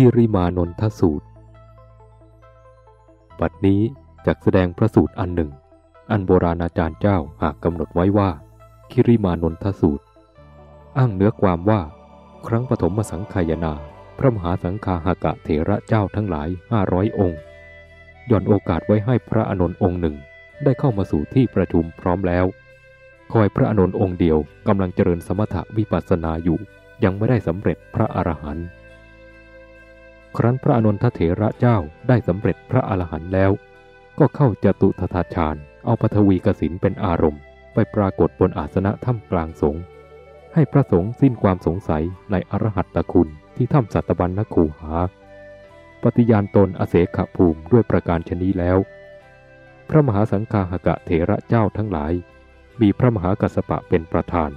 คิริมานนทสูตร บัดนี้จักแสดงพระสูตรอันหนึ่ง อันโบราณอาจารย์เจ้าหากกำหนดไว้ว่า คิริมานนทสูตร อ้างเนื้อความว่า ครั้งปฐมสังขายนา พระมหาสังฆาหากะเถระเจ้าทั้งหลายห้าร้อยองค์ย่อนโอกาสไว้ให้พระอนนท์องค์หนึ่งได้เข้ามาสู่ที่ประชุมพร้อมแล้ว คอยพระอนนท์องค์เดียวกำลังเจริญสมถะวิปัสสนาอยู่ ยังไม่ได้สำเร็จพระอรหันต์ ครั้นพระอนนทเถระเจ้าได้สำเร็จพระอรหันต์แล้ว ก็เข้าจตุทถาฌานเอาปฐวีกสินเป็นอารมณ์ ไปปรากฏบนอาสนะถ้ำกลางสงฆ์ให้พระสงฆ์สิ้นความสงสัยในอรหัตตคุณที่ถ้ำสัตบัญนคูหา ปฏิญาณตนอเสขภูมิด้วยประการชนีแล้ว พระมหาสังฆาหกะเถระเจ้าทั้งหลาย มีพระมหากัสปะเป็นประธาน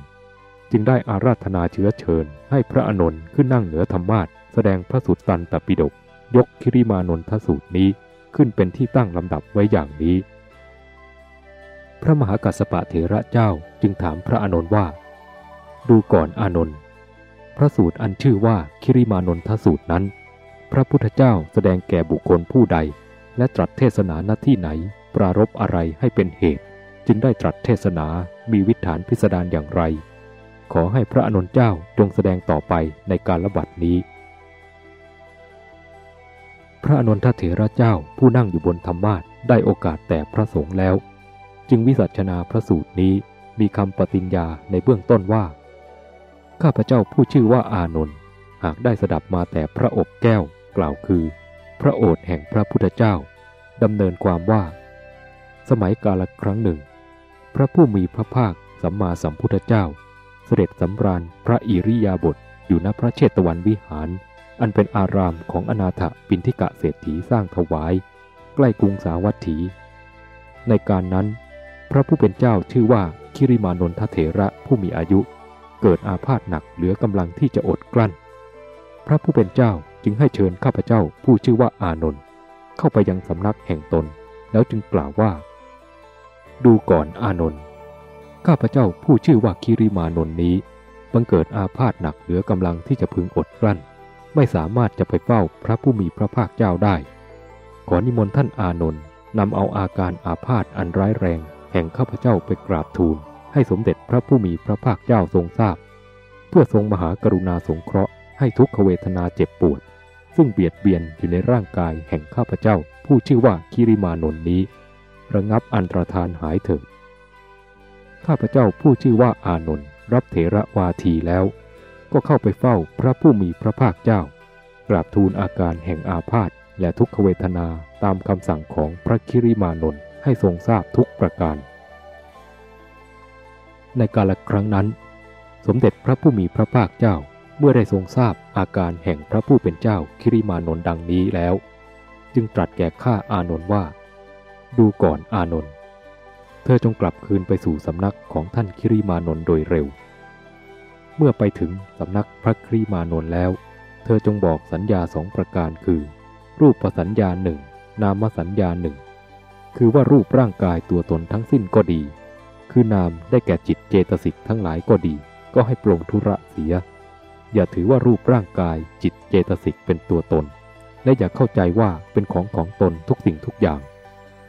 จึงได้อาราธนาเชื้อเชิญให้พระอนนท์ขึ้นนั่งเหนือธรรมาท แสดงพระสุตตันตปิฎกยกคิริมานนทสูตรนี้ขึ้นเป็นที่ตั้งลำดับไว้อย่างนี้ พระมหากัสปะเถระเจ้าจึงถามพระอานนท์ว่า ดูก่อนอานนท์พระสูตรอันชื่อว่าคิริมานนทสูตรนั้น พระพุทธเจ้าแสดงแก่บุคคลผู้ใด และตรัสเทศนาหน้าที่ไหน ปรารบอะไรให้เป็นเหตุ จึงได้ตรัสเทศนามีวิถานพิสดารอย่างไร ขอให้พระอานนท์เจ้าจงแสดงต่อไปในการระบัดนี้ พระอนนทเถระเจ้าผู้นั่งอยู่บนธรรมาทได้โอกาสแต่พระสงฆ์แล้ว จึงวิสัชนาพระสูตรนี้มีคำปฏิญญาในเบื้องต้นว่า ข้าพเจ้าผู้ชื่อว่าอานนท์หากได้สดับมาแต่พระอบแก้วกล่าวคือ พระโอษฐ์แห่งพระพุทธเจ้าดำเนินความว่า สมัยกาลครั้งหนึ่ง พระผู้มีพระภาคสัมมาสัมพุทธเจ้า เสด็จสำราญพระอิริยาบถอยู่ณพระเชตวันวิหาร อันเป็นอารามของอนาถปินทิกะเศรษฐีสร้างถวาย ใกล้กรุงสาวัตถี ในการนั้น พระผู้เป็นเจ้าชื่อว่าคิริมานนทเถระผู้มีอายุ เกิดอาพาธหนักเหลือกำลังที่จะอดกลั้น พระผู้เป็นเจ้าจึงให้เชิญข้าพเจ้าผู้ชื่อว่าอานนท์เข้าไปยังสำนักแห่งตน แล้วจึงกล่าวว่า ดูก่อนอานนท์ข้าพเจ้าผู้ชื่อว่าคิริมานนท์นี้บังเกิดอาพาธหนักเหลือกำลังที่จะพึงอดกลั้น ไม่สามารถจะไปเฝ้าพระผู้มีพระภาคเจ้าได้ ขอนิมนต์ท่านอานนท์นำเอาอาการอาพาธอันร้ายแรง แห่งข้าพเจ้าไปกราบทูล ให้สมเด็จพระผู้มีพระภาคเจ้าทรงทราบ เพื่อทรงมหากรุณาสงเคราะห์ให้ทุกขเวทนาเจ็บปวด ซึ่งเบียดเบียนอยู่ในร่างกายแห่งข้าพเจ้า ผู้ชื่อว่าคิริมานนท์นี้ ระงับอันตรธานหายเถิดข้าพเจ้าผู้ชื่อว่าอานนท์รับเถระวาทีแล้ว ก็เข้าไปเฝ้าพระผู้มีพระภาคเจ้ากราบทูลอาการแห่งอาพาธและทุกขเวทนาตามคำสั่งของพระคิริมานนท์ให้ทรงทราบทุกประการ ในกาลครั้งนั้น สมเด็จพระผู้มีพระภาคเจ้าเมื่อได้ทรงทราบอาการแห่งพระผู้เป็นเจ้าคิริมานนท์ดังนี้แล้วจึงตรัสแก่ข้าอานนท์ว่า ดูก่อนอานนท์ เธอจงกลับคืนไปสู่สำนักของท่านคิริมานนท์โดยเร็ว มื่อไปถึงสำนักพระคริมานนท์แล้ว เธอจงบอกสัญญาสองประการคือ รูปสัญญาหนึ่งนามสัญญาหนึ่งคือว่ารูปร่างกายตัวตนทั้งสิ้นก็ดี คือนามได้แก่จิตเจตสิกทั้งหลายก็ดี ก็ให้ปลงธุระเสีย อย่าถือว่ารูปร่างกายจิตเจตสิกเป็นตัวตน และอย่าเข้าใจว่าเป็นของของตนทุกสิ่งทุกอย่าง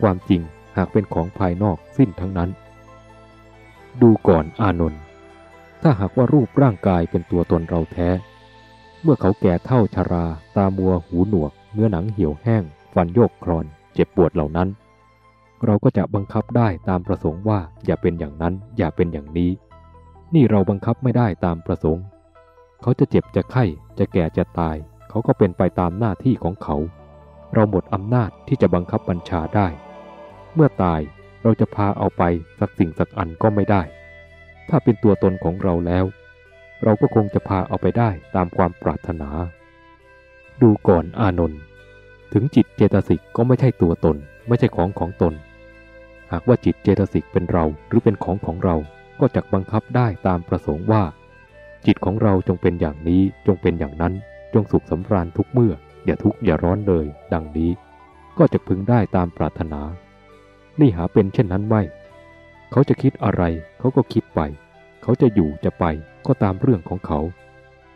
ความจริงหากเป็นของภายนอกสิ้นทั้งนั้น ดูก่อนอานนท์ ถ้าหากว่ารูปร่างกายเป็นตัวตนเราแท้ เมื่อเขาแก่เท่าชารา ตามัวหูหนวก เนื้อหนังเหี่ยวแห้ง ฟันโยกคลอน เจ็บปวดเหล่านั้น เราก็จะบังคับได้ตามประสงค์ว่าอย่าเป็นอย่างนั้นอย่าเป็นอย่างนี้ นี่เราบังคับไม่ได้ตามประสงค์ เขาจะเจ็บจะไข้จะแก่จะตาย เขาก็เป็นไปตามหน้าที่ของเขา เราหมดอำนาจที่จะบังคับบัญชาได้ เมื่อตายเราจะพาเอาไปสักสิ่งสักอันก็ไม่ได้ ถ้าเป็นตัวตนของเราแล้ว เราก็คงจะพาเอาไปได้ตามความปรารถนา ดูก่อนอานนท์ถึงจิตเจตสิกก็ไม่ใช่ตัวตน ไม่ใช่ของของตน หากว่าจิตเจตสิกเป็นเราหรือเป็นของของเราก็จะบังคับได้ตามประสงค์ว่า จิตของเราจงเป็นอย่างนี้จงเป็นอย่างนั้น จงสุขสำราญทุกเมื่อ อย่าทุกข์อย่าร้อนเลย ดังนี้ ก็จะพึงได้ตามปรารถนา นี่หาเป็นเช่นนั้นไม่ เขาจะคิดอะไรเขาก็คิดไป เขาจะอยู่จะไปก็ตามเรื่องของเขา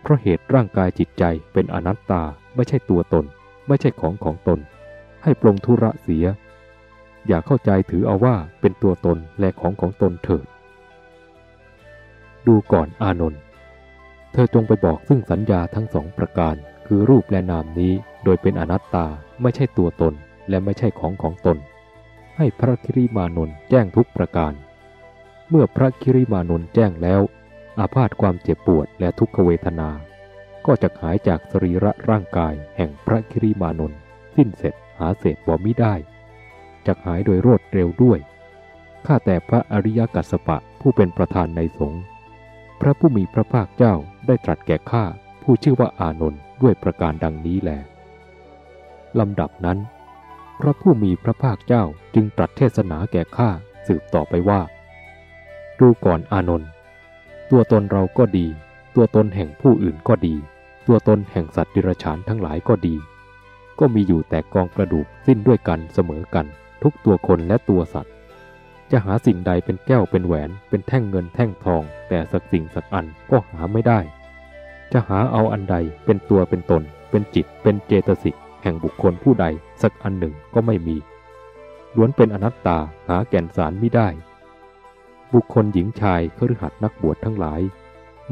เพราะเหตุร่างกายจิตใจเป็นอนัตตาไม่ใช่ตัวตน ไม่ใช่ของของตน ให้ปลงธุระเสีย อย่าเข้าใจถือเอาว่าเป็นตัวตนและของของตนเถิด ดูก่อนอานนท์เธอจงไปบอกซึ่งสัญญาทั้งสองประการ คือรูปและนามนี้โดยเป็นอนัตตาไม่ใช่ตัวตนและไม่ใช่ของของตน ให้พระคิริมานนท์แจ้งทุกประการ เมื่อพระคิริมานนท์แจ้งแล้ว อาพาธความเจ็บปวดและทุกขเวทนา ก็จะหายจากสรีระร่างกายแห่งพระคิริมานนท์สิ้นเสร็จหาเศษบ่มิได้จะหายโดยรวดเร็วด้วยข้าแต่พระอริยกัสสปะผู้เป็นประธานในสงฆ์พระผู้มีพระภาคเจ้าได้ตรัสแก่ข้าผู้ชื่อว่าอานนท์ด้วยประการดังนี้แลลำดับนั้น พระผู้มีพระภาคเจ้าจึงตรัสเทศนาแก่ข้าสืบต่อไปว่า ดูก่อนอานนท์ตัวตนเราก็ดี ตัวตนแห่งผู้อื่นก็ดี ตัวตนแห่งสัตว์ดิรฉานทั้งหลายก็ดี ก็มีอยู่แต่กองกระดูกสิ้นด้วยกันเสมอกัน ทุกตัวคนและตัวสัตว์ จะหาสิ่งใดเป็นแก้วเป็นแหวนเป็นแท่งเงินแท่งทอง แต่สักสิ่งสักอันก็หาไม่ได้ จะหาเอาอันใดเป็นตัวเป็นตน เป็นจิต เป็นเจตสิกแห่งบุคคลผู้ใดสักอันหนึ่งก็ไม่มีล้วนเป็นอนัตตาหาแก่นสารไม่ได้ บุคคลหญิงชายคฤหัสถ์นักบวชทั้งหลาย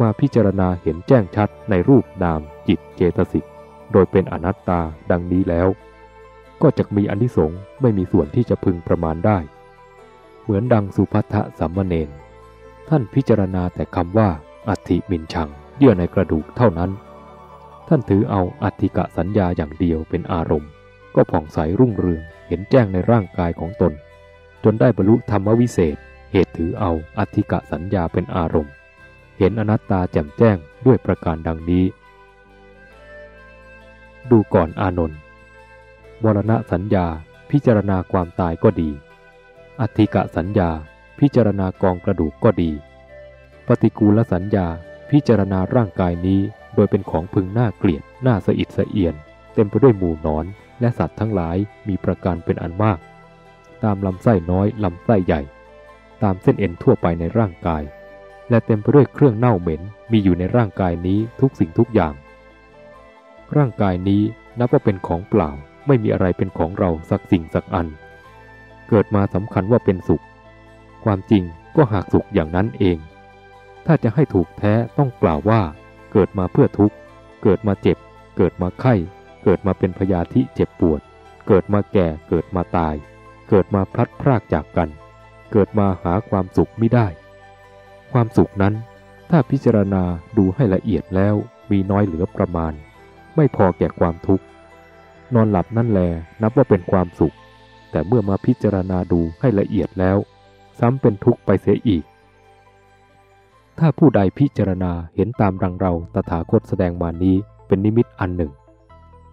มาพิจารณาเห็นแจ้งชัดในรูปนามจิตเจตสิก โดยเป็นอนัตตาดังนี้แล้ว ก็จะมีอนิสงส์ไม่มีส่วนที่จะพึงประมาณได้ เหมือนดังสุภัทสัมมเนนท่านพิจารณาแต่คำว่า อัติมินชัง เยื่อในกระดูกเท่านั้น ท่านถือเอาอัติกะสัญญาอย่างเดียวเป็นอารมณ์ ก็ผ่องใสรุ่งเรืองเห็นแจ้งในร่างกายของตน จนได้บรรลุธรรมวิเศษ เหตุถือเอาอัติกะสัญญาเป็นอารมณ์ เห็นอนัตตาแจ่มแจ้งด้วยประการดังนี้ ดูก่อนอานนท์มรณะสัญญาพิจารณาความตายก็ดี อัติกะสัญญาพิจารณากองกระดูกก็ดี ปฏิกูลสัญญาพิจารณาร่างกายนี้โดยเป็นของพึงน่าเกลียดน่าสะอิดสะเอียน เต็มไปด้วยหมู่นอน และสัตว์ทั้งหลายมีประการเป็นอันมาก ตามลำไส้น้อยลำไส้ใหญ่ ตามเส้นเอ็นทั่วไปในร่างกาย และเต็มไปด้วยเครื่องเน่าเหม็นมีอยู่ในร่างกายนี้ทุกสิ่งทุกอย่าง ร่างกายนี้นับว่าเป็นของเปล่าไม่มีอะไรเป็นของเราสักสิ่งสักอัน เกิดมาสำคัญว่าเป็นสุข ความจริงก็หากสุขอย่างนั้นเอง ถ้าจะให้ถูกแท้ต้องกล่าวว่า เกิดมาเพื่อทุกข์ เกิดมาเจ็บ เกิดมาไข้ เกิดมาเป็นพยาธิเจ็บปวด เกิดมาแก่ เกิดมาตาย เกิดมาพลัดพรากจากกัน เกิดมาหาความสุขไม่ได้ ความสุขนั้นถ้าพิจารณาดูให้ละเอียดแล้วมีน้อยเหลือประมาณ ไม่พอแก่ความทุกข์ นอนหลับนั่นแลนับว่าเป็นความสุข แต่เมื่อมาพิจารณาดูให้ละเอียดแล้ว ซ้ำเป็นทุกข์ไปเสียอีก ถ้าผู้ใดพิจารณาเห็นตามรังเราตถาคตแสดงมานี้เป็นนิมิตอันหนึ่ง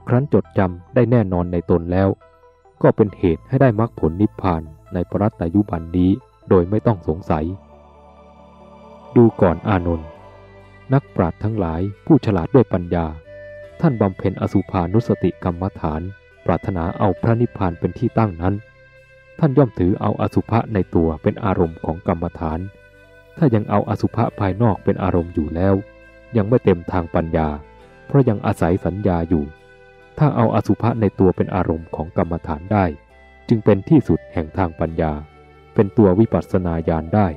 ครั้นจดจำได้แน่นอนในตนแล้ว ก็เป็นเหตุให้ได้มรรคผลนิพพาน ในปรัตตายุบันนี้โดยไม่ต้องสงสัย ดูก่อนอานนท์นักปราชญ์ทั้งหลายผู้ฉลาดด้วยปัญญา ท่านบำเพ็ญอสุภานุสติกรรมฐาน ปรารถนาเอาพระนิพพานเป็นที่ตั้งนั้น ท่านย่อมถือเอาอสุภะในตัวเป็นอารมณ์ของกรรมฐาน ถ้ายังเอาอสุภะภายนอกเป็นอารมณ์อยู่แล้ว ยังไม่เต็มทางปัญญา เพราะยังอาศัยสัญญาอยู่ ถ้าเอาอสุภะในตัวเป็นอารมณ์ของกรรมฐานได้ จึงเป็นที่สุดแห่งทางปัญญา เป็นตัววิปัสสนาญาณได้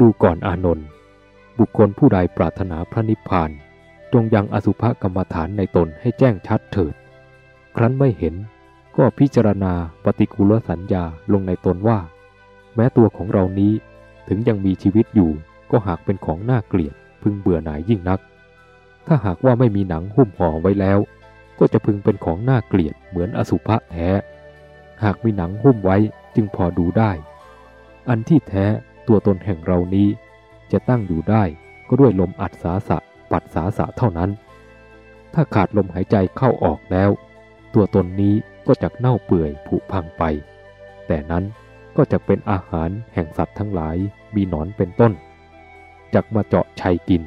ดูก่อนอานนท์บุคคลผู้ใดปรารถนาพระนิพพาน จงยังอสุภกรรมฐานในตนให้แจ้งชัดเถิด ครั้นไม่เห็นก็พิจารณาปฏิกูลสัญญาลงในตนว่า แม้ตัวของเรานี้ถึงยังมีชีวิตอยู่ก็หากเป็นของน่าเกลียด พึงเบื่อหน่ายยิ่งนัก ถ้าหากว่าไม่มีหนังหุ้มห่อไว้แล้ว ก็จะพึงเป็นของน่าเกลียดเหมือนอสุภะแท้ หากมีหนังหุ้มไว้จึงพอดูได้ อันที่แท้ตัวตนแห่งเรานี้ จะตั้งอยู่ได้ก็ด้วยลมอัดสาสะ ปัดสาสะเท่านั้น ถ้าขาดลมหายใจเข้าออกแล้ว ตัวตนนี้ก็จะเน่าเปื่อยผุพังไป แต่นั้นก็จะเป็นอาหารแห่งสัตว์ทั้งหลายมีหนอนเป็นต้นจักมาเจาะชัยกิน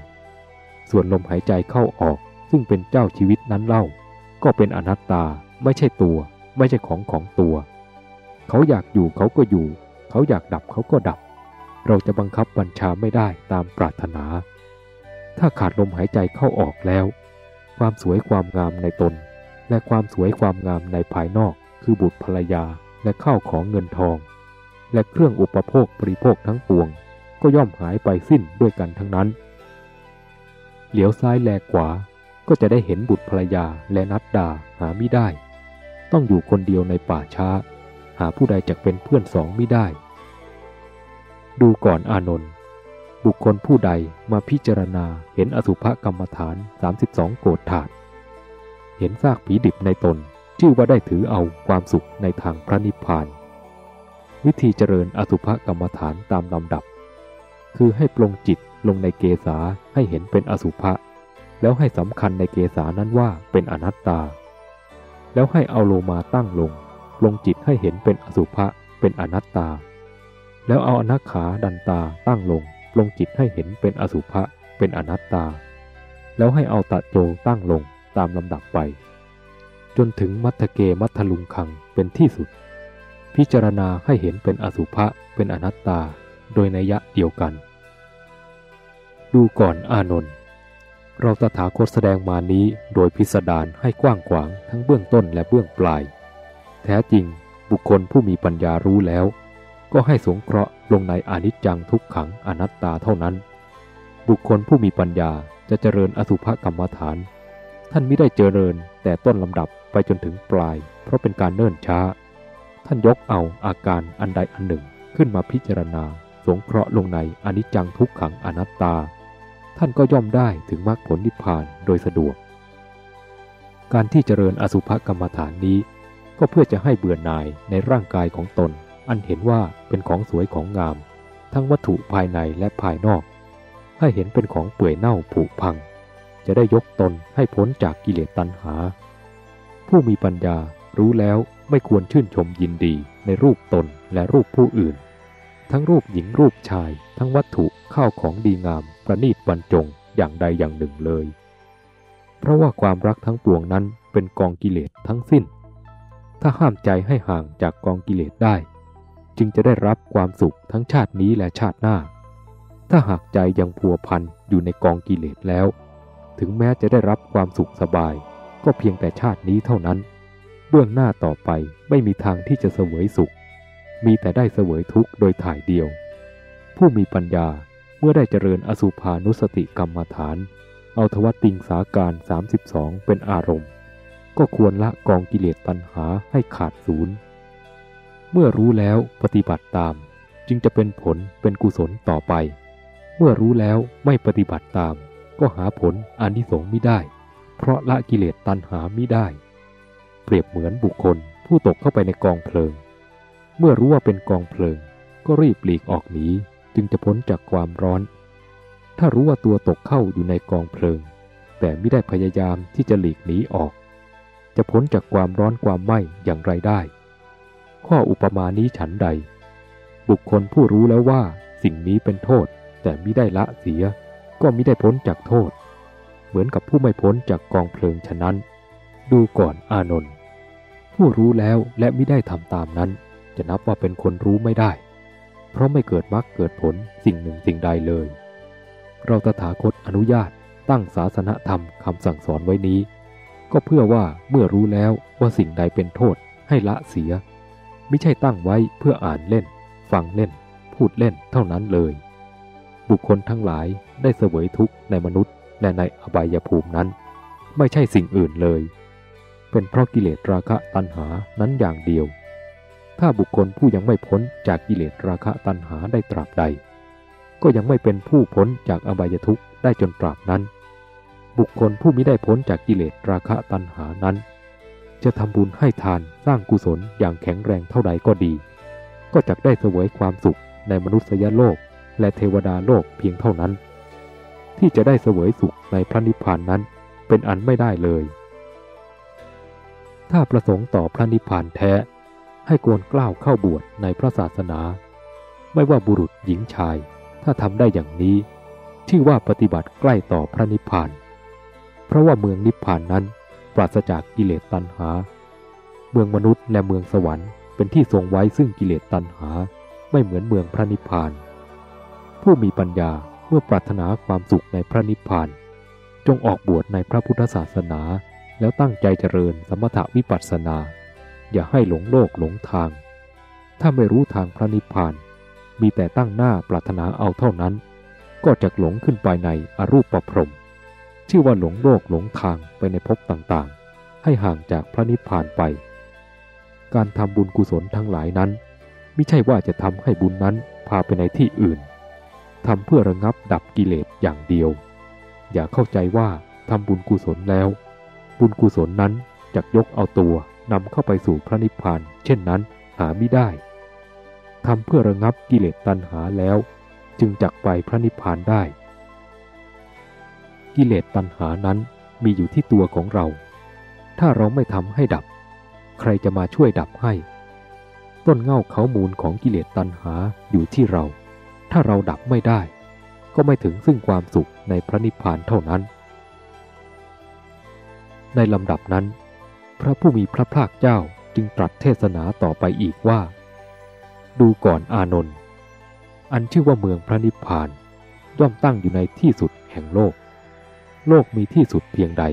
ส่วนลมหายใจเข้าออกซึ่งเป็นเจ้าชีวิตนั้นเล่า ก็เป็นอนัตตาไม่ใช่ตัว ไม่ใช่ของของตัว เขาอยากอยู่เขาก็อยู่ เขาอยากดับเขาก็ดับ เราจะบังคับบัญชาไม่ได้ตามปรารถนา ถ้าขาดลมหายใจเข้าออกแล้ว ความสวยความงามในตน และความสวยความงามในภายนอกคือบุตรภรรยาและข้าวของเงินทอง และเครื่องอุปโภคบริโภคทั้งปวง ก็ย่อมหายไปสิ้นด้วยกันทั้งนั้น เหลียวซ้ายแลกขวา ก็จะได้เห็นบุตรภรรยาและนัดดาหาไม่ได้ ต้องอยู่คนเดียวในป่าช้า หาผู้ใดจะเป็นเพื่อนสองไม่ได้ ดูก่อนอานนท์บุคคลผู้ใดมาพิจารณาเห็นอสุภกรรมฐาน 32 โกรธถาดเห็นซากผีดิบในตน ชื่อว่าได้ถือเอาความสุขในทางพระนิพพาน วิธีเจริญอสุภกรรมฐานตามลำดับ คือให้ปลงจิตลงในเกษาให้เห็นเป็นอสุภะ แล้วให้สำคัญในเกษานั้นว่าเป็นอนัตตา แล้วให้เอาโลมาตั้งลง ลงจิตให้เห็นเป็นอสุภะเป็นอนัตตา แล้วเอาอนัขาดันตาตั้งลง ลงจิตให้เห็นเป็นอสุภะเป็นอนัตตา แล้วให้เอาตะโจตั้งลงตามลำดับไป จนถึงมัทเกมัทลุงคังเป็นที่สุด พิจารณาให้เห็นเป็นอสุภะเป็นอนัตตา โดยนัยยะเดียวกัน ดูก่อนอานนท์ เราตถาคตแสดงมานี้โดยพิสดารให้กว้างขวางทั้งเบื้องต้นและเบื้องปลาย แท้จริงบุคคลผู้มีปัญญารู้แล้ว ก็ให้สงเคราะห์ลงในอนิจจังทุกขังอนัตตาเท่านั้น บุคคลผู้มีปัญญาจะเจริญอสุภกรรมฐาน ท่านไม่ได้เจริญแต่ต้นลำดับไปจนถึงปลาย เพราะเป็นการเนิ่นช้า ท่านยกเอาอาการอันใดอันหนึ่งขึ้นมาพิจารณา สงเคราะห์ลงในอนิจจังทุกขังอนัตตา ท่านก็ย่อมได้ถึงมรรคผลนิพพานโดยสะดวก การที่เจริญอสุภกรรมฐานนี้ ก็เพื่อจะให้เบื่อหน่ายในร่างกายของตน อันเห็นว่าเป็นของสวยของงาม ทั้งวัตถุภายในและภายนอก ให้เห็นเป็นของเปื่อยเน่าผุพัง จะได้ยกตนให้พ้นจากกิเลสตัณหา ผู้มีปัญญารู้แล้วไม่ควรชื่นชมยินดีในรูปตนและรูปผู้อื่น ทั้งรูปหญิงรูปชาย ทั้งวัตถุข้าวของดีงาม ประนีตบรรจงอย่างใดอย่างหนึ่งเลย เพราะว่าความรักทั้งปวงนั้นเป็นกองกิเลสทั้งสิ้น ถ้าห้ามใจให้ห่างจากกองกิเลสได้ จึงจะได้รับความสุขทั้งชาตินี้และชาติหน้า ถ้าหากใจยังพัวพันอยู่ในกองกิเลสแล้ว ถึงแม้จะได้รับความสุขสบาย ก็เพียงแต่ชาตินี้เท่านั้น เบื้องหน้าต่อไปไม่มีทางที่จะเสวยสุข มีแต่ได้เสวยทุกข์โดยถ่ายเดียว ผู้มีปัญญาเมื่อได้เจริญอสุภานุสติกรรมฐาน เอาทวัตติงสาการ 32 เป็นอารมณ์ ก็ควรละกองกิเลสตัณหาให้ขาดศูนย์ เมื่อรู้แล้วปฏิบัติตาม จึงจะเป็นผลเป็นกุศลต่อไป เมื่อรู้แล้วไม่ปฏิบัติตาม ก็หาผลอนิสงส์ไม่ได้ เพราะละกิเลสตัณหาไม่ได้ เปรียบเหมือนบุคคลผู้ตกเข้าไปในกองเพลิง เมื่อรู้ว่าเป็นกองเพลิง ก็รีบหลีกออกหนีจึงจะพ้นจากความร้อน ถ้ารู้ว่าตัวตกเข้าอยู่ในกองเพลิง แต่ไม่ได้พยายามที่จะหลีกหนีออก จะพ้นจากความร้อนความไหม้อย่างไรได้ ข้ออุปมานี้ฉันใด บุคคลผู้รู้แล้วว่าสิ่งนี้เป็นโทษ แต่ไม่ได้ละเสีย ก็ไม่ได้พ้นจากโทษ เหมือนกับผู้ไม่พ้นจากกองเพลิงฉะนั้น ดูก่อนอานนท์ผู้รู้แล้วและไม่ได้ทำตามนั้น จะนับว่าเป็นคนรู้ไม่ได้ เพราะไม่เกิดมรรคเกิดผลสิ่งหนึ่งสิ่งใดเลย เราตถาคตอนุญาตตั้งศาสนธรรมคำสั่งสอนไว้นี้ ก็เพื่อว่าเมื่อรู้แล้วว่าสิ่งใดเป็นโทษให้ละเสีย ไม่ใช่ตั้งไว้เพื่ออ่านเล่น ฟังเล่น พูดเล่นเท่านั้นเลย บุคคลทั้งหลายได้เสวยทุกข์ในมนุษย์และในอบายภูมินั้น ไม่ใช่สิ่งอื่นเลย เป็นเพราะกิเลสราคะตัณหานั้นอย่างเดียว ถ้าบุคคลผู้ยังไม่พ้นจากกิเลสราคะตัณหาได้ตราบใด ก็ยังไม่เป็นผู้พ้นจากอบายทุกข์ได้จนตราบนั้น บุคคลผู้มิได้พ้นจากกิเลสราคะตัณหานั้น จะทำบุญให้ทานสร้างกุศลอย่างแข็งแรงเท่าใดก็ดี ก็จะได้เสวยความสุขในมนุษยโลกและเทวดาโลกเพียงเท่านั้น ที่จะได้เสวยสุขในพระนิพพานนั้นเป็นอันไม่ได้เลย ถ้าประสงค์ต่อพระนิพพานแท้ ให้กวนกล้าวเข้าบวชในพระศาสนา ไม่ว่าบุรุษหญิงชาย ถ้าทำได้อย่างนี้ ชื่อว่าปฏิบัติใกล้ต่อพระนิพพาน เพราะว่าเมืองนิพพานนั้นปราศจากกิเลสตัณหา เมืองมนุษย์และเมืองสวรรค์เป็นที่ทรงไว้ซึ่งกิเลสตัณหา ไม่เหมือนเมืองพระนิพพาน ผู้มีปัญญาเมื่อปรารถนาความสุขในพระนิพพาน จงออกบวชในพระพุทธศาสนา แล้วตั้งใจเจริญสมถวิปัสสนา อย่าให้หลงโลกหลงทาง ถ้าไม่รู้ทางพระนิพพาน มีแต่ตั้งหน้าปรารถนาเอาเท่านั้น ก็จะหลงขึ้นไปในอรูปประพรมชื่อว่าหลงโลกหลงทางไปในภพต่างๆ ให้ห่างจากพระนิพพานไป การทำบุญกุศลทั้งหลายนั้นไม่ใช่ว่าจะทำให้บุญนั้นพาไปในที่อื่นทำเพื่อระงับดับกิเลสอย่างเดียว อย่าเข้าใจว่าทำบุญกุศลแล้ว บุญกุศลนั้นจะยกเอาตัว นำเข้าไปสู่พระนิพพาน เช่นนั้นหาไม่ได้ทำเพื่อระงับกิเลสตัณหาแล้ว จึงจักไปพระนิพพานได้ กิเลสตัณหานั้นมีอยู่ที่ตัวของเรา ถ้าเราไม่ทำให้ดับ ใครจะมาช่วยดับให้ ต้นเง่าเขามูลของกิเลสตัณหาอยู่ที่เรา ถ้าเราดับไม่ได้ ก็ไม่ถึงซึ่งความสุขในพระนิพพานเท่านั้น ในลำดับนั้น พระผู้มีพระภาคเจ้าจึงตรัสเทศนาต่อไปอีกว่า ดูก่อนอานนท์อันชื่อว่าเมืองพระนิพพาน ย่อมตั้งอยู่ในที่สุดแห่งโลก โลกมีที่สุดเพียงใด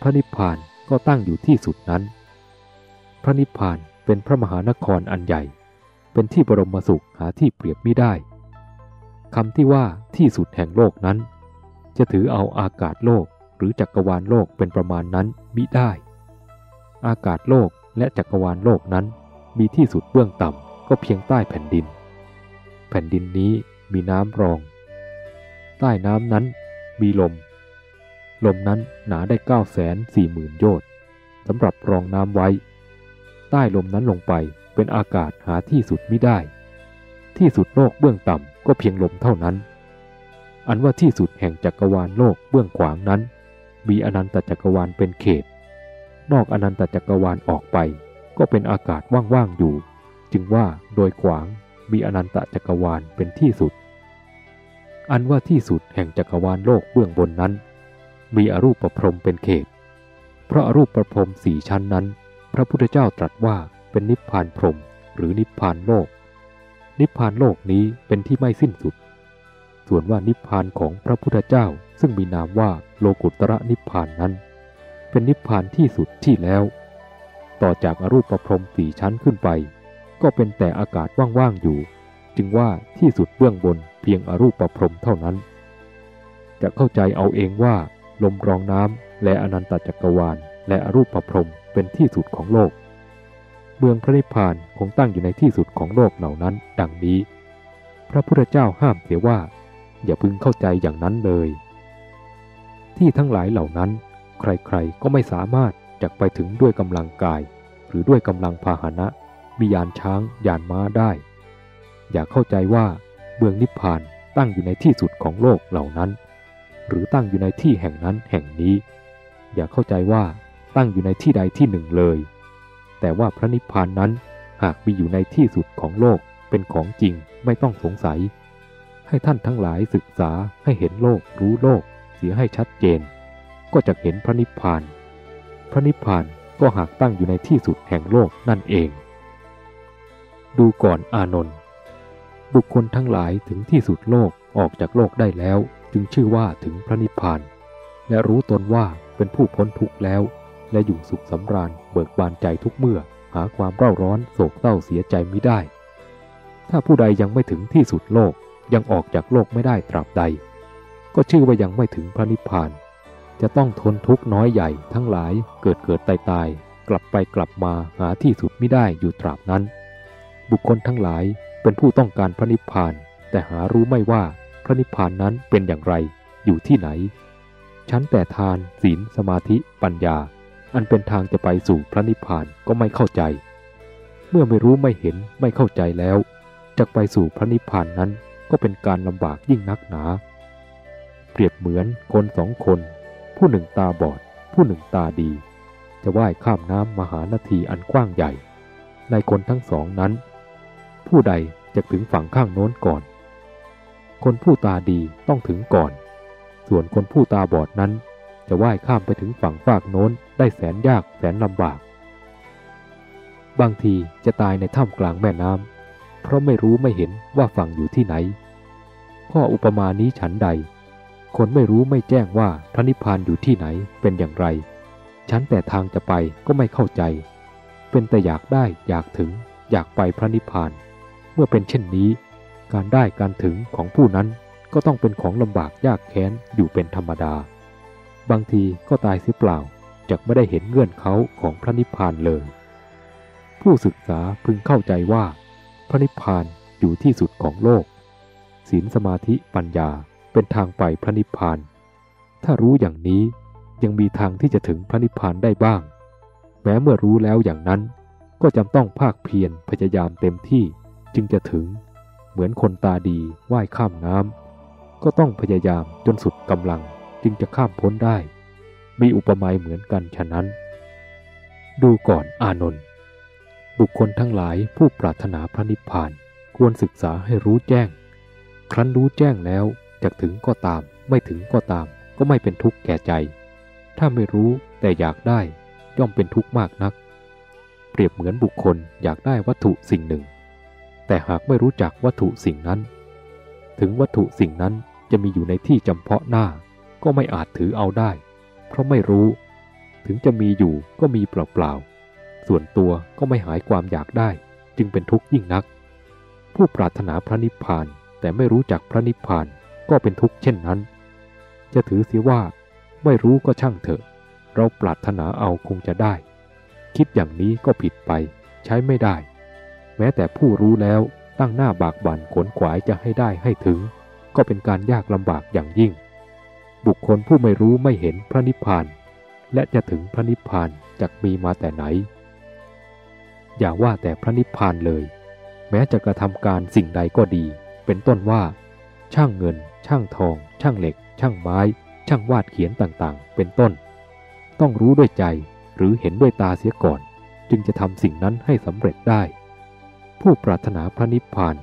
พระนิพพานก็ตั้งอยู่ที่สุดนั้น พระนิพพานเป็นพระมหานครอันใหญ่ เป็นที่บรมสุขหาที่เปรียบไม่ได้คำที่ว่าที่สุดแห่งโลกนั้น จะถือเอาอากาศโลกหรือจักรวาลโลกเป็นประมาณนั้นมิได้ อากาศโลกและจักรวาลโลกนั้น มีที่สุดเบื้องต่ำก็เพียงใต้แผ่นดิน แผ่นดินนี้มีน้ำรอง ใต้น้ำนั้นมีลม ลมนั้นหนาได้เก้าแสนสี่หมื่นโยชน์สำหรับรองน้ำไว้ ใต้ลมนั้นลงไปเป็นอากาศหาที่สุดไม่ได้ ที่สุดโลกเบื้องต่ำก็เพียงลมเท่านั้น อันว่าที่สุดแห่งจักรวาลโลกเบื้องขวางนั้น มีอนันตจักรวาลเป็นเขต นอกอนันตจักรวาลออกไป ก็เป็นอากาศว่างๆอยู่ จึงว่าโดยขวางมีอนันตจักรวาลเป็นที่สุด อันว่าที่สุดแห่งจักรวาลโลกเบื้องบนนั้น มีอรูปประพรมเป็นเขต เพราะอรูปประพรมสี่ชั้นนั้น พระพุทธเจ้าตรัสว่าเป็นนิพพานพรมหรือนิพพานโลก นิพพานโลกนี้เป็นที่ไม่สิ้นสุด ส่วนว่านิพพานของพระพุทธเจ้าซึ่งมีนามว่าโลกุตระนิพพานนั้น เป็นนิพพานที่สุดที่แล้ว ต่อจากอรูปประพรมสี่ชั้นขึ้นไป ก็เป็นแต่อากาศว่างๆอยู่ จึงว่าที่สุดเบื้องบนเพียงอรูปประพรมเท่านั้น จะเข้าใจเอาเองว่า ลมรองน้ำและอนันตจักรวาล และอรูปประพรมเป็นที่สุดของโลก เมืองพระนิพพานคงตั้งอยู่ในที่สุดของโลกเหล่านั้น ดังนี้ พระพุทธเจ้าห้ามเสียว่า อย่าพึงเข้าใจอย่างนั้นเลย ที่ทั้งหลายเหล่านั้น ใครๆ ก็ไม่สามารถจะไปถึงด้วยกำลังกาย หรือด้วยกำลังพาหนะ มียานช้างยานม้าได้ อย่าเข้าใจว่าเมืองนิพพานตั้งอยู่ในที่สุดของโลกเหล่านั้น หรือตั้งอยู่ในที่แห่งนั้นแห่งนี้ อย่าเข้าใจว่าตั้งอยู่ในที่ใดที่หนึ่งเลย แต่ว่าพระนิพพานนั้นหากมีอยู่ในที่สุดของโลกเป็นของจริงไม่ต้องสงสัย ให้ท่านทั้งหลายศึกษาให้เห็นโลกรู้โลกเสียให้ชัดเจน ก็จะเห็นพระนิพพาน พระนิพพานก็หากตั้งอยู่ในที่สุดแห่งโลกนั่นเอง ดูก่อนอานนท์บุคคลทั้งหลายถึงที่สุดโลกออกจากโลกได้แล้ว จึงชื่อว่าถึงพระนิพพาน และรู้ตนว่าเป็นผู้พ้นทุกข์แล้ว และอยู่สุขสำราญเบิกบานใจทุกเมื่อ หาความเร่าร้อนโศกเศร้าเสียใจไม่ได้ ถ้าผู้ใดยังไม่ถึงที่สุดโลกยังออกจากโลกไม่ได้ตราบใด ก็ชื่อว่ายังไม่ถึงพระนิพพาน จะต้องทนทุกข์น้อยใหญ่ทั้งหลายเกิดเกิดตายตายกลับไปกลับมาหาที่สุดไม่ได้อยู่ตราบนั้น บุคคลทั้งหลายเป็นผู้ต้องการพระนิพพาน แต่หารู้ไม่ว่าพระนิพพานนั้นเป็นอย่างไรอยู่ที่ไหน ชั้นแต่ทานศีลสมาธิปัญญา อันเป็นทางจะไปสู่พระนิพพานก็ไม่เข้าใจ เมื่อไม่รู้ไม่เห็นไม่เข้าใจแล้วจะไปสู่พระนิพพานนั้นก็เป็นการลำบากยิ่งนักหนา เปรียบเหมือนคนสองคน ผู้หนึ่งตาบอด ผู้หนึ่งตาดี จะว่ายข้ามน้ำมหานาทีอันกว้างใหญ่ ในคนทั้งสองนั้น ผู้ใดจะถึงฝั่งข้างโน้นก่อน คนผู้ตาดีต้องถึงก่อน ส่วนคนผู้ตาบอดนั้น จะว่ายข้ามไปถึงฝั่งฝากโน้นได้แสนยากแสนลำบาก บางทีจะตายในถ้ำกลางแม่น้ำเพราะไม่รู้ไม่เห็นว่าฝั่งอยู่ที่ไหน ข้ออุปมานี้ฉันใด คนไม่รู้ไม่แจ้งว่าพระนิพพานอยู่ที่ไหนเป็นอย่างไร ฉันแต่ทางจะไปก็ไม่เข้าใจ เป็นแต่อยากได้อยากถึง อยากไปพระนิพพาน เมื่อเป็นเช่นนี้ การได้การถึงของผู้นั้นก็ต้องเป็นของลำบากยากแค้นอยู่เป็นธรรมดา บางทีก็ตายเสียเปล่าจะไม่ได้เห็นเงื่อนเขาของพระนิพพานเลย ผู้ศึกษาพึงเข้าใจว่า พระนิพพานอยู่ที่สุดของโลก ศีลสมาธิปัญญา เป็นทางไปพระนิพพาน ถ้ารู้อย่างนี้ยังมีทางที่จะถึงพระนิพพานได้บ้าง แม้เมื่อรู้แล้วอย่างนั้น ก็จำต้องภาคเพียรพยายามเต็มที่จึงจะถึง เหมือนคนตาดีว่ายข้ามน้ำก็ต้องพยายามจนสุดกำลังจึงจะข้ามพ้นได้ มีอุปมาเหมือนกันฉะนั้น ดูก่อนอานนท์บุคคลทั้งหลายผู้ปรารถนาพระนิพพานควรศึกษาให้รู้แจ้ง ครั้นรู้แจ้งแล้ว จะถึงก็ตาม ไม่ถึงก็ตาม ก็ไม่เป็นทุกข์แก่ใจ ถ้าไม่รู้แต่อยากได้ย่อมเป็นทุกข์มากนัก เปรียบเหมือนบุคคลอยากได้วัตถุสิ่งหนึ่ง แต่หากไม่รู้จักวัตถุสิ่งนั้น ถึงวัตถุสิ่งนั้นจะมีอยู่ในที่จำเพาะหน้า ก็ไม่อาจถือเอาได้ เพราะไม่รู้ ถึงจะมีอยู่ก็มีเปล่าๆส่วนตัวก็ไม่หายความอยากได้ จึงเป็นทุกข์ยิ่งนัก ผู้ปรารถนาพระนิพพานแต่ไม่รู้จักพระนิพพาน ก็เป็นทุกข์เช่นนั้น จะถือเสียว่าไม่รู้ก็ช่างเถอะ เราปรารถนาเอาคงจะได้ คิดอย่างนี้ก็ผิดไป ใช้ไม่ได้ แม้แต่ผู้รู้แล้วตั้งหน้าบากบั่นขนขวายจะให้ได้ให้ถึง ก็เป็นการยากลำบากอย่างยิ่ง บุคคลผู้ไม่รู้ไม่เห็นพระนิพพาน และจะถึงพระนิพพานจะมีมาแต่ไหน อย่าว่าแต่พระนิพพานเลย แม้จะกระทำการสิ่งใดก็ดี เป็นต้นว่า ช่างเงิน ช่างทอง ช่างเหล็ก ช่างไม้ ช่างวาดเขียนต่างๆ เป็นต้น ต้องรู้ด้วยใจหรือเห็นด้วยตาเสียก่อน จึงจะทำสิ่งนั้นให้สำเร็จได้ ผู้ปรารถนาพระนิพพาน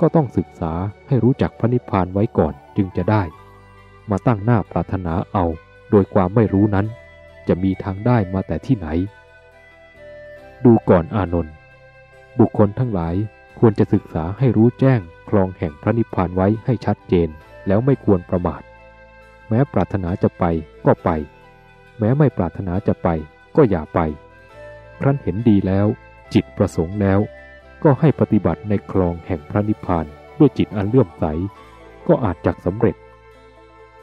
ก็ต้องศึกษาให้รู้จักพระนิพพานไว้ก่อนจึงจะได้ มาตั้งหน้าปรารถนาเอา โดยความไม่รู้นั้น จะมีทางได้มาแต่ที่ไหน ดูก่อนอานนท์บุคคลทั้งหลายควรจะศึกษาให้รู้แจ้งคลองแห่งพระนิพพานไว้ให้ชัดเจน แล้วไม่ควรประมาท แม้ปรารถนาจะไปก็ไป แม้ไม่ปรารถนาจะไปก็อย่าไป ครั้นเห็นดีแล้ว จิตประสงค์แล้ว ก็ให้ปฏิบัติในคลองแห่งพระนิพพานด้วยจิตอันเลื่อมใส ก็อาจจักสำเร็จ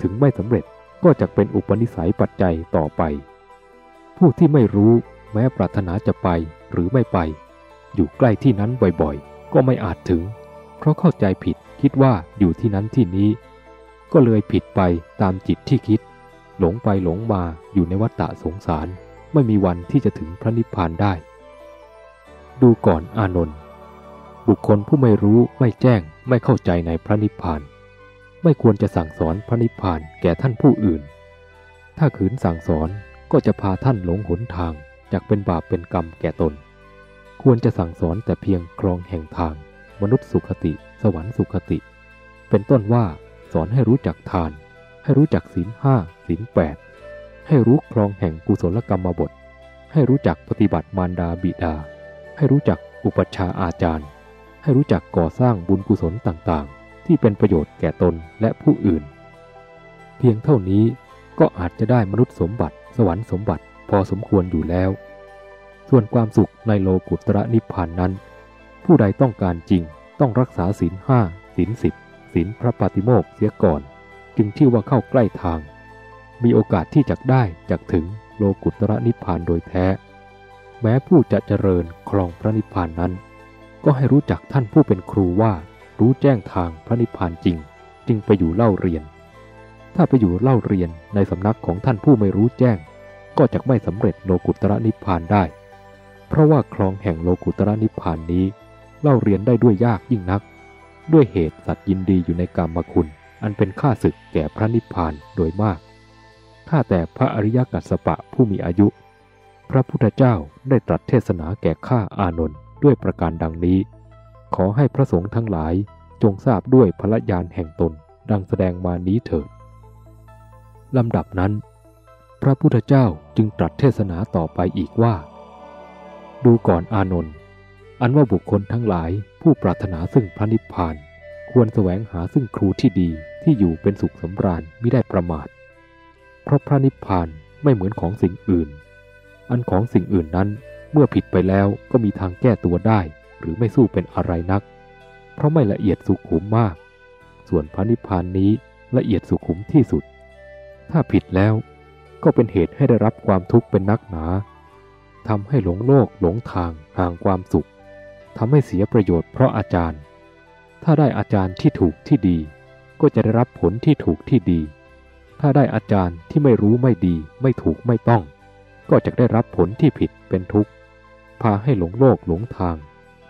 ถึงไม่สำเร็จก็จะเป็นอุปนิสัยปัจจัยต่อไป ผู้ที่ไม่รู้แม้ปรารถนาจะไปหรือไม่ไป อยู่ใกล้ที่นั้นบ่อยๆ ก็ไม่อาจถึง เพราะเข้าใจผิดคิดว่าอยู่ที่นั้นที่นี้ ก็เลยผิดไปตามจิตที่คิด หลงไปหลงมาอยู่ในวัฏฏะสงสาร ไม่มีวันที่จะถึงพระนิพพานได้ ดูก่อนอานนท์บุคคลผู้ไม่รู้ไม่แจ้งไม่เข้าใจในพระนิพพาน ไม่ควรจะสั่งสอนพระนิพพานแก่ท่านผู้อื่น ถ้าขืนสั่งสอนก็จะพาท่านหลงหนทางจากเป็นบาปเป็นกรรมแก่ตน ควรจะสั่งสอนแต่เพียงครองแห่งทาง มนุษย์สุขติ สวรรค์สุขติ เป็นต้นว่า อนให้รู้จักทาน ให้รู้จักศีลห้าศีลแปดให้รู้ครองแห่งกุศลกรรมบท ให้รู้จักปฏิบัติมารดาบิดา ให้รู้จักอุปชาอาจารย์ ให้รู้จักก่อสร้างบุญกุศลต่างๆ ที่เป็นประโยชน์แก่ตนและผู้อื่น เพียงเท่านี้ก็อาจจะได้มนุษย์สมบัติ สวรรค์สมบัติพอสมควรอยู่แล้ว ส่วนความสุขในโลกุตระนิพพานนั้น ผู้ใดต้องการจริงต้องรักษาศีลห้าศีลสิบ ศีลพระปฏิโมกเสียก่อน จึงชื่อว่าเข้าใกล้ทาง มีโอกาสที่จะได้จะถึงโลกุตระนิพพานโดยแท้ แม้ผู้จะเจริญครองพระนิพพานนั้น ก็ให้รู้จักท่านผู้เป็นครูว่ารู้แจ้งทางพระนิพพานจริง จึงไปอยู่เล่าเรียน ถ้าไปอยู่เล่าเรียนในสำนักของท่านผู้ไม่รู้แจ้ง ก็จะไม่สำเร็จโลกุตระนิพพานได้ เพราะว่าคลองแห่งโลกุตระนิพพานนี้ เล่าเรียนได้ด้วยยากยิ่งนัก ด้วยเหตุสัตว์ยินดีอยู่ในกรรมคุณ อันเป็นข้าศึกแก่พระนิพพานโดยมากถ้าแต่พระอริยกัสปะผู้มีอายุ พระพุทธเจ้าได้ตรัสเทศนาแก่ข้าอานนท์ด้วยประการดังนี้ ขอให้พระสงฆ์ทั้งหลายจงทราบด้วยพระญาณแห่งตนดังแสดงมานี้เถิดลำดับนั้น พระพุทธเจ้าจึงตรัสเทศนาต่อไปอีกว่า ดูก่อนอานนท์ อันว่าบุคคลทั้งหลายผู้ปรารถนาซึ่งพระนิพพาน ควรแสวงหาซึ่งครูที่ดีที่อยู่เป็นสุขสำราญไม่ได้ประมาท เพราะพระนิพพานไม่เหมือนของสิ่งอื่น อันของสิ่งอื่นนั้นเมื่อผิดไปแล้วก็มีทางแก้ตัวได้ หรือไม่สู้เป็นอะไรนัก เพราะไม่ละเอียดสุขุมมาก ส่วนพระนิพพานนี้ละเอียดสุขุมที่สุด ถ้าผิดแล้วก็เป็นเหตุให้ได้รับความทุกข์เป็นนักหนาทำให้หลงโลกหลงทางห่างความสุข ทำให้เสียประโยชน์เพราะอาจารย์ ถ้าได้อาจารย์ที่ถูกที่ดี ก็จะได้รับผลที่ถูกที่ดี ถ้าได้อาจารย์ที่ไม่รู้ไม่ดี ไม่ถูกไม่ต้อง ก็จะได้รับผลที่ผิดเป็นทุกข์ พาให้หลงโลกหลงทาง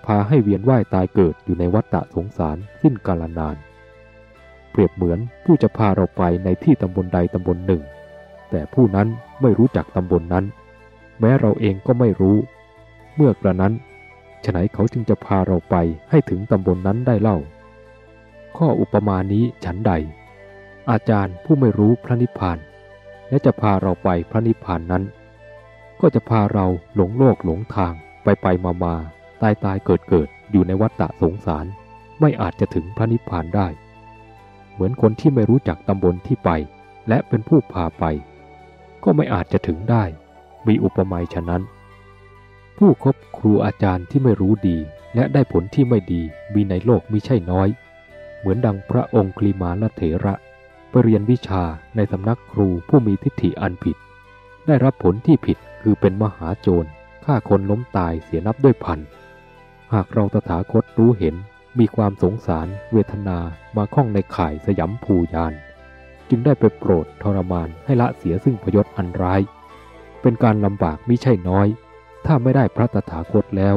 พาให้เวียนว่ายตายเกิดอยู่ในวัฏฏะสงสารสิ้นกาลนาน เปรียบเหมือนผู้จะพาเราไปในที่ตำบลใดตำบลหนึ่ง แต่ผู้นั้นไม่รู้จักตำบลนนั้น แม้เราเองก็ไม่รู้ เมื่อกระนั้น ฉไหนเขาจึงจะพาเราไปให้ถึงตำบลนนั้นได้เล่า ข้ออุปมานี้ฉันใด อาจารย์ผู้ไม่รู้พระนิพพาน และจะพาเราไปพระนิพพานนั้น ก็จะพาเราหลงโลกหลงทางไปไปมามาตายตายเกิดเกิดอยู่ในวัฏฏะสงสาร ไม่อาจจะถึงพระนิพพานได้ เหมือนคนที่ไม่รู้จักตำบลที่ไป และเป็นผู้พาไป ก็ไม่อาจจะถึงได้ มีอุปมาฉะนั้น ผู้คบครูอาจารย์ที่ไม่รู้ดี และได้ผลที่ไม่ดีมีในโลกมิใช่น้อย เหมือนดังพระองค์คลีมาลเถระไปเรียนวิชาในสำนักครูผู้มีทิฏฐิอันผิด ได้รับผลที่ผิดคือเป็นมหาโจรฆ่าคนล้มตายเสียนับด้วยพัน หากเราตถาคตรู้เห็นมีความสงสารเวทนามาข้องในข่ายสยามภูยาน จึงได้ไปโปรดทรมานให้ละเสียซึ่งพยศอันร้าย เป็นการลำบากมิใช่น้อย ถ้าไม่ได้พระตถาคตแล้ว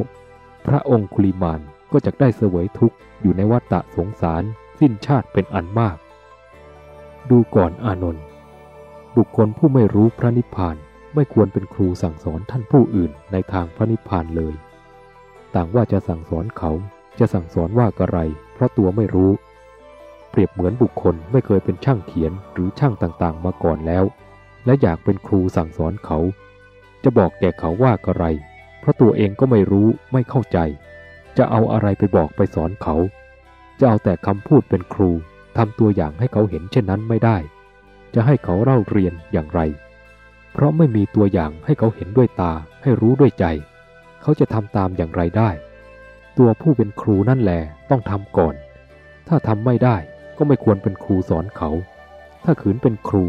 พระองค์คุลิมานก็จะได้เสวยทุกข์อยู่ในวัฏฏะสงสารสิ้นชาติเป็นอันมาก ดูก่อนอานนท์บุคคลผู้ไม่รู้พระนิพพานไม่ควรเป็นครูสั่งสอนท่านผู้อื่นในทางพระนิพพานเลย ต่างว่าจะสั่งสอนเขาจะสั่งสอนว่ากระไร เพราะตัวไม่รู้ เปรียบเหมือนบุคคลไม่เคยเป็นช่างเขียนหรือช่างต่างๆมาก่อนแล้ว และอยากเป็นครูสั่งสอนเขา จะบอกแก่เขาว่ากระไร เพราะตัวเองก็ไม่รู้ไม่เข้าใจ จะเอาอะไรไปบอกไปสอนเขา จะเอาแต่คำพูดเป็นครูทำตัวอย่างให้เขาเห็นเช่นนั้นไม่ได้ จะให้เขาเล่าเรียนอย่างไร เพราะไม่มีตัวอย่างให้เขาเห็นด้วยตาให้รู้ด้วยใจ เขาจะทำตามอย่างไรได้ ตัวผู้เป็นครูนั่นแหละต้องทำก่อน ถ้าทำไม่ได้ก็ไม่ควรเป็นครูสอนเขา ถ้าขืนเป็นครู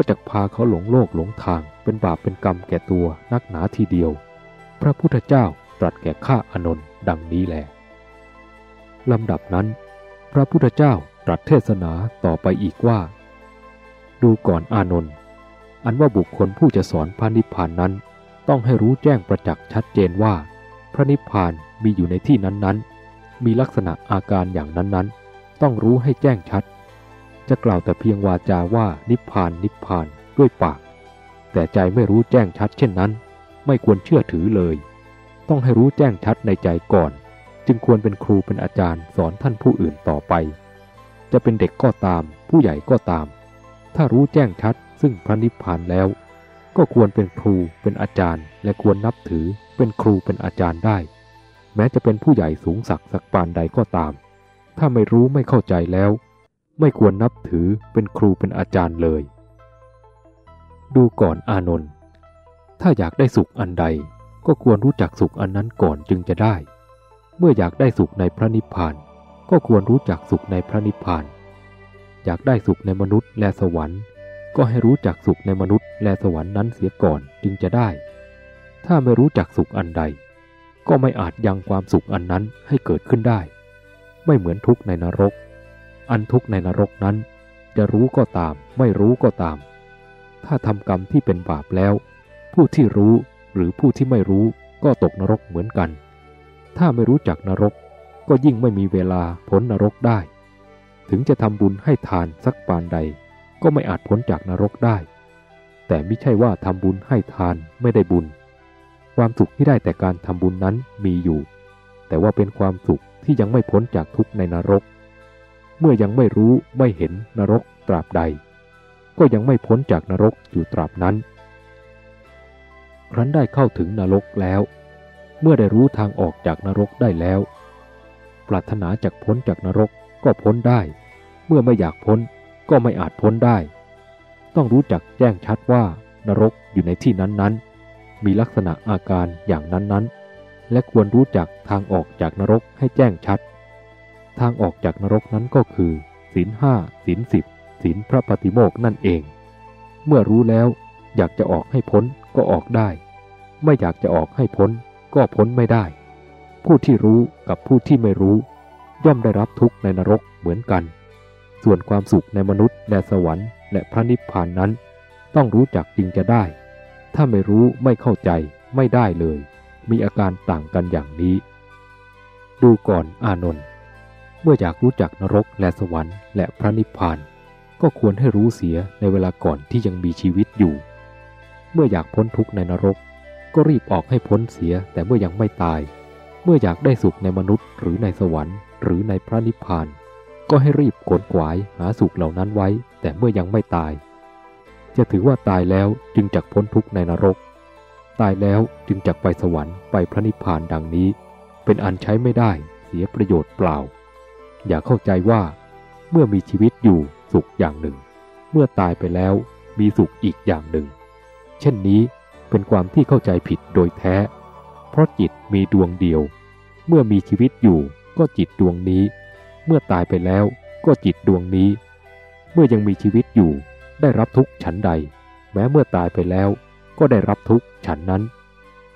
ก็จะพาเขาหลงโลกหลงทาง เป็นบาปเป็นกรรมแก่ตัวนักหนาทีเดียว พระพุทธเจ้าตรัสแก่ข้าอานนท์ดังนี้แหละลำดับนั้น พระพุทธเจ้าตรัสเทศนาต่อไปอีกว่า ดูก่อนอานนท์อันว่าบุคคลผู้จะสอนพระนิพพานนั้น ต้องให้รู้แจ้งประจักษ์ชัดเจนว่า พระนิพพานมีอยู่ในที่นั้นๆ มีลักษณะอาการอย่างนั้นๆ ต้องรู้ให้แจ้งชัด จะกล่าวแต่เพียงวาจาว่านิพพานนิพพานด้วยปาก แต่ใจไม่รู้แจ้งชัดเช่นนั้น ไม่ควรเชื่อถือเลย ต้องให้รู้แจ้งชัดในใจก่อน จึงควรเป็นครูเป็นอาจารย์สอนท่านผู้อื่นต่อไป จะเป็นเด็กก็ตาม ผู้ใหญ่ก็ตาม ถ้ารู้แจ้งชัดซึ่งพระนิพพานแล้ว ก็ควรเป็นครูเป็นอาจารย์ และควรนับถือเป็นครูเป็นอาจารย์ได้ แม้จะเป็นผู้ใหญ่สูงสักสักปานใดก็ตาม ถ้าไม่รู้ไม่เข้าใจแล้ว ไม่ควรนับถือเป็นครูเป็นอาจารย์เลย ดูก่อนอานนท์ถ้าอยากได้สุขอันใดก็ควรรู้จักสุขอันนั้นก่อนจึงจะได้ เมื่ออยากได้สุขในพระนิพพาน ก็ควรรู้จักสุขในพระนิพพาน อยากได้สุขในมนุษย์และสวรรค์ ก็ให้รู้จักสุขในมนุษย์และสวรรค์นั้นเสียก่อนจึงจะได้ ถ้าไม่รู้จักสุขอันใด ก็ไม่อาจยังความสุขอันนั้นให้เกิดขึ้นได้ ไม่เหมือนทุกข์ในนรก อันทุกข์ในนรกนั้น จะรู้ก็ตาม ไม่รู้ก็ตาม ถ้าทำกรรมที่เป็นบาปแล้ว ผู้ที่รู้หรือผู้ที่ไม่รู้ก็ตกนรกเหมือนกัน ถ้าไม่รู้จักนรก ก็ยิ่งไม่มีเวลาพ้นนรกได้ ถึงจะทำบุญให้ทานสักปานใด ก็ไม่อาจพ้นจากนรกได้ แต่ไม่ใช่ว่าทำบุญให้ทานไม่ได้บุญ ความสุขที่ได้แต่การทำบุญนั้นมีอยู่ แต่ว่าเป็นความสุขที่ยังไม่พ้นจากทุกข์ในนรก เมื่อยังไม่รู้ไม่เห็นนรกตราบใด ก็ยังไม่พ้นจากนรกอยู่ตราบนั้น ครั้นได้เข้าถึงนรกแล้ว เมื่อได้รู้ทางออกจากนรกได้แล้ว ปรารถนาจากพ้นจากนรกก็พ้นได้ เมื่อไม่อยากพ้นก็ไม่อาจพ้นได้ ต้องรู้จักแจ้งชัดว่านรกอยู่ในที่นั้นๆ มีลักษณะอาการอย่างนั้นๆ และควรรู้จักทางออกจากนรกให้แจ้งชัด ทางออกจากนรกนั้นก็คือศีลห้าศีลสิบศีลพระปฏิโมกนั่นเอง เมื่อรู้แล้วอยากจะออกให้พ้นก็ออกได้ ไม่อยากจะออกให้พ้นก็พ้นไม่ได้ ผู้ที่รู้กับผู้ที่ไม่รู้ ย่อมได้รับทุกข์ในนรกเหมือนกัน ส่วนความสุขในมนุษย์และสวรรค์และพระนิพพานนั้น ต้องรู้จักจริงจะได้ ถ้าไม่รู้ไม่เข้าใจไม่ได้เลย มีอาการต่างกันอย่างนี้ ดูก่อนอานนท์ เมื่ออยากรู้จักนรกและสวรรค์และพระนิพพาน ก็ควรให้รู้เสียในเวลาก่อนที่ยังมีชีวิตอยู่ เมื่ออยากพ้นทุกข์ในนรก ก็รีบออกให้พ้นเสียแต่เมื่อยังไม่ตาย เมื่ออยากได้สุขในมนุษย์ หรือในสวรรค์ หรือในพระนิพพาน ก็ให้รีบขนขวายหาสุขเหล่านั้นไว้ แต่เมื่อยังไม่ตาย จะถือว่าตายแล้วจึงจักพ้นทุกข์ในนรก ตายแล้วจึงจักไปสวรรค์ไปพระนิพพานดังนี้ เป็นอันใช้ไม่ได้เสียประโยชน์เปล่า อย่าเข้าใจว่า เมื่อมีชีวิตอยู่สุขอย่างหนึ่ง เมื่อตายไปแล้วมีสุขอีกอย่างหนึ่ง เช่นนี้เป็นความที่เข้าใจผิดโดยแท้ เพราะจิตมีดวงเดียว เมื่อมีชีวิตอยู่ก็จิตดวงนี้ เมื่อตายไปแล้วก็จิตดวงนี้ เมื่อยังมีชีวิตอยู่ ได้รับทุกข์ฉันใด แม้เมื่อตายไปแล้ว ก็ได้รับทุกข์ฉันนั้น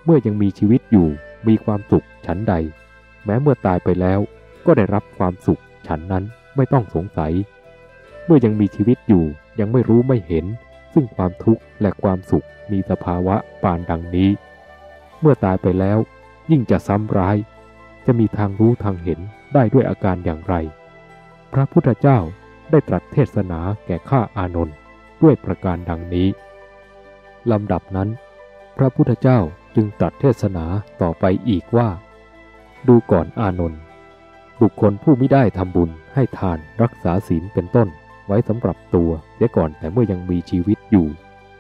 เมื่อยังมีชีวิตอยู่มีความสุขฉันใด แม้เมื่อตายไปแล้ว ก็ได้รับความสุขฉันนั้นไม่ต้องสงสัย เมื่อยังมีชีวิตอยู่ยังไม่รู้ไม่เห็น ซึ่งความทุกข์และความสุขมีสภาวะปานดังนี้ เมื่อตายไปแล้ว ยิ่งจะซ้ำร้าย จะมีทางรู้ทางเห็นได้ด้วยอาการอย่างไร พระพุทธเจ้าได้ตรัสเทศนาแก่ข้าอานนท์ด้วยประการดังนี้ลำดับนั้น พระพุทธเจ้าจึงตรัสเทศนาต่อไปอีกว่า ดูก่อนอานนท์ บุคคลผู้ไม่ได้ทำบุญให้ทานรักษาศีลเป็นต้น ไว้สำหรับตัวเสียก่อนแต่เมื่อยังมีชีวิตอยู่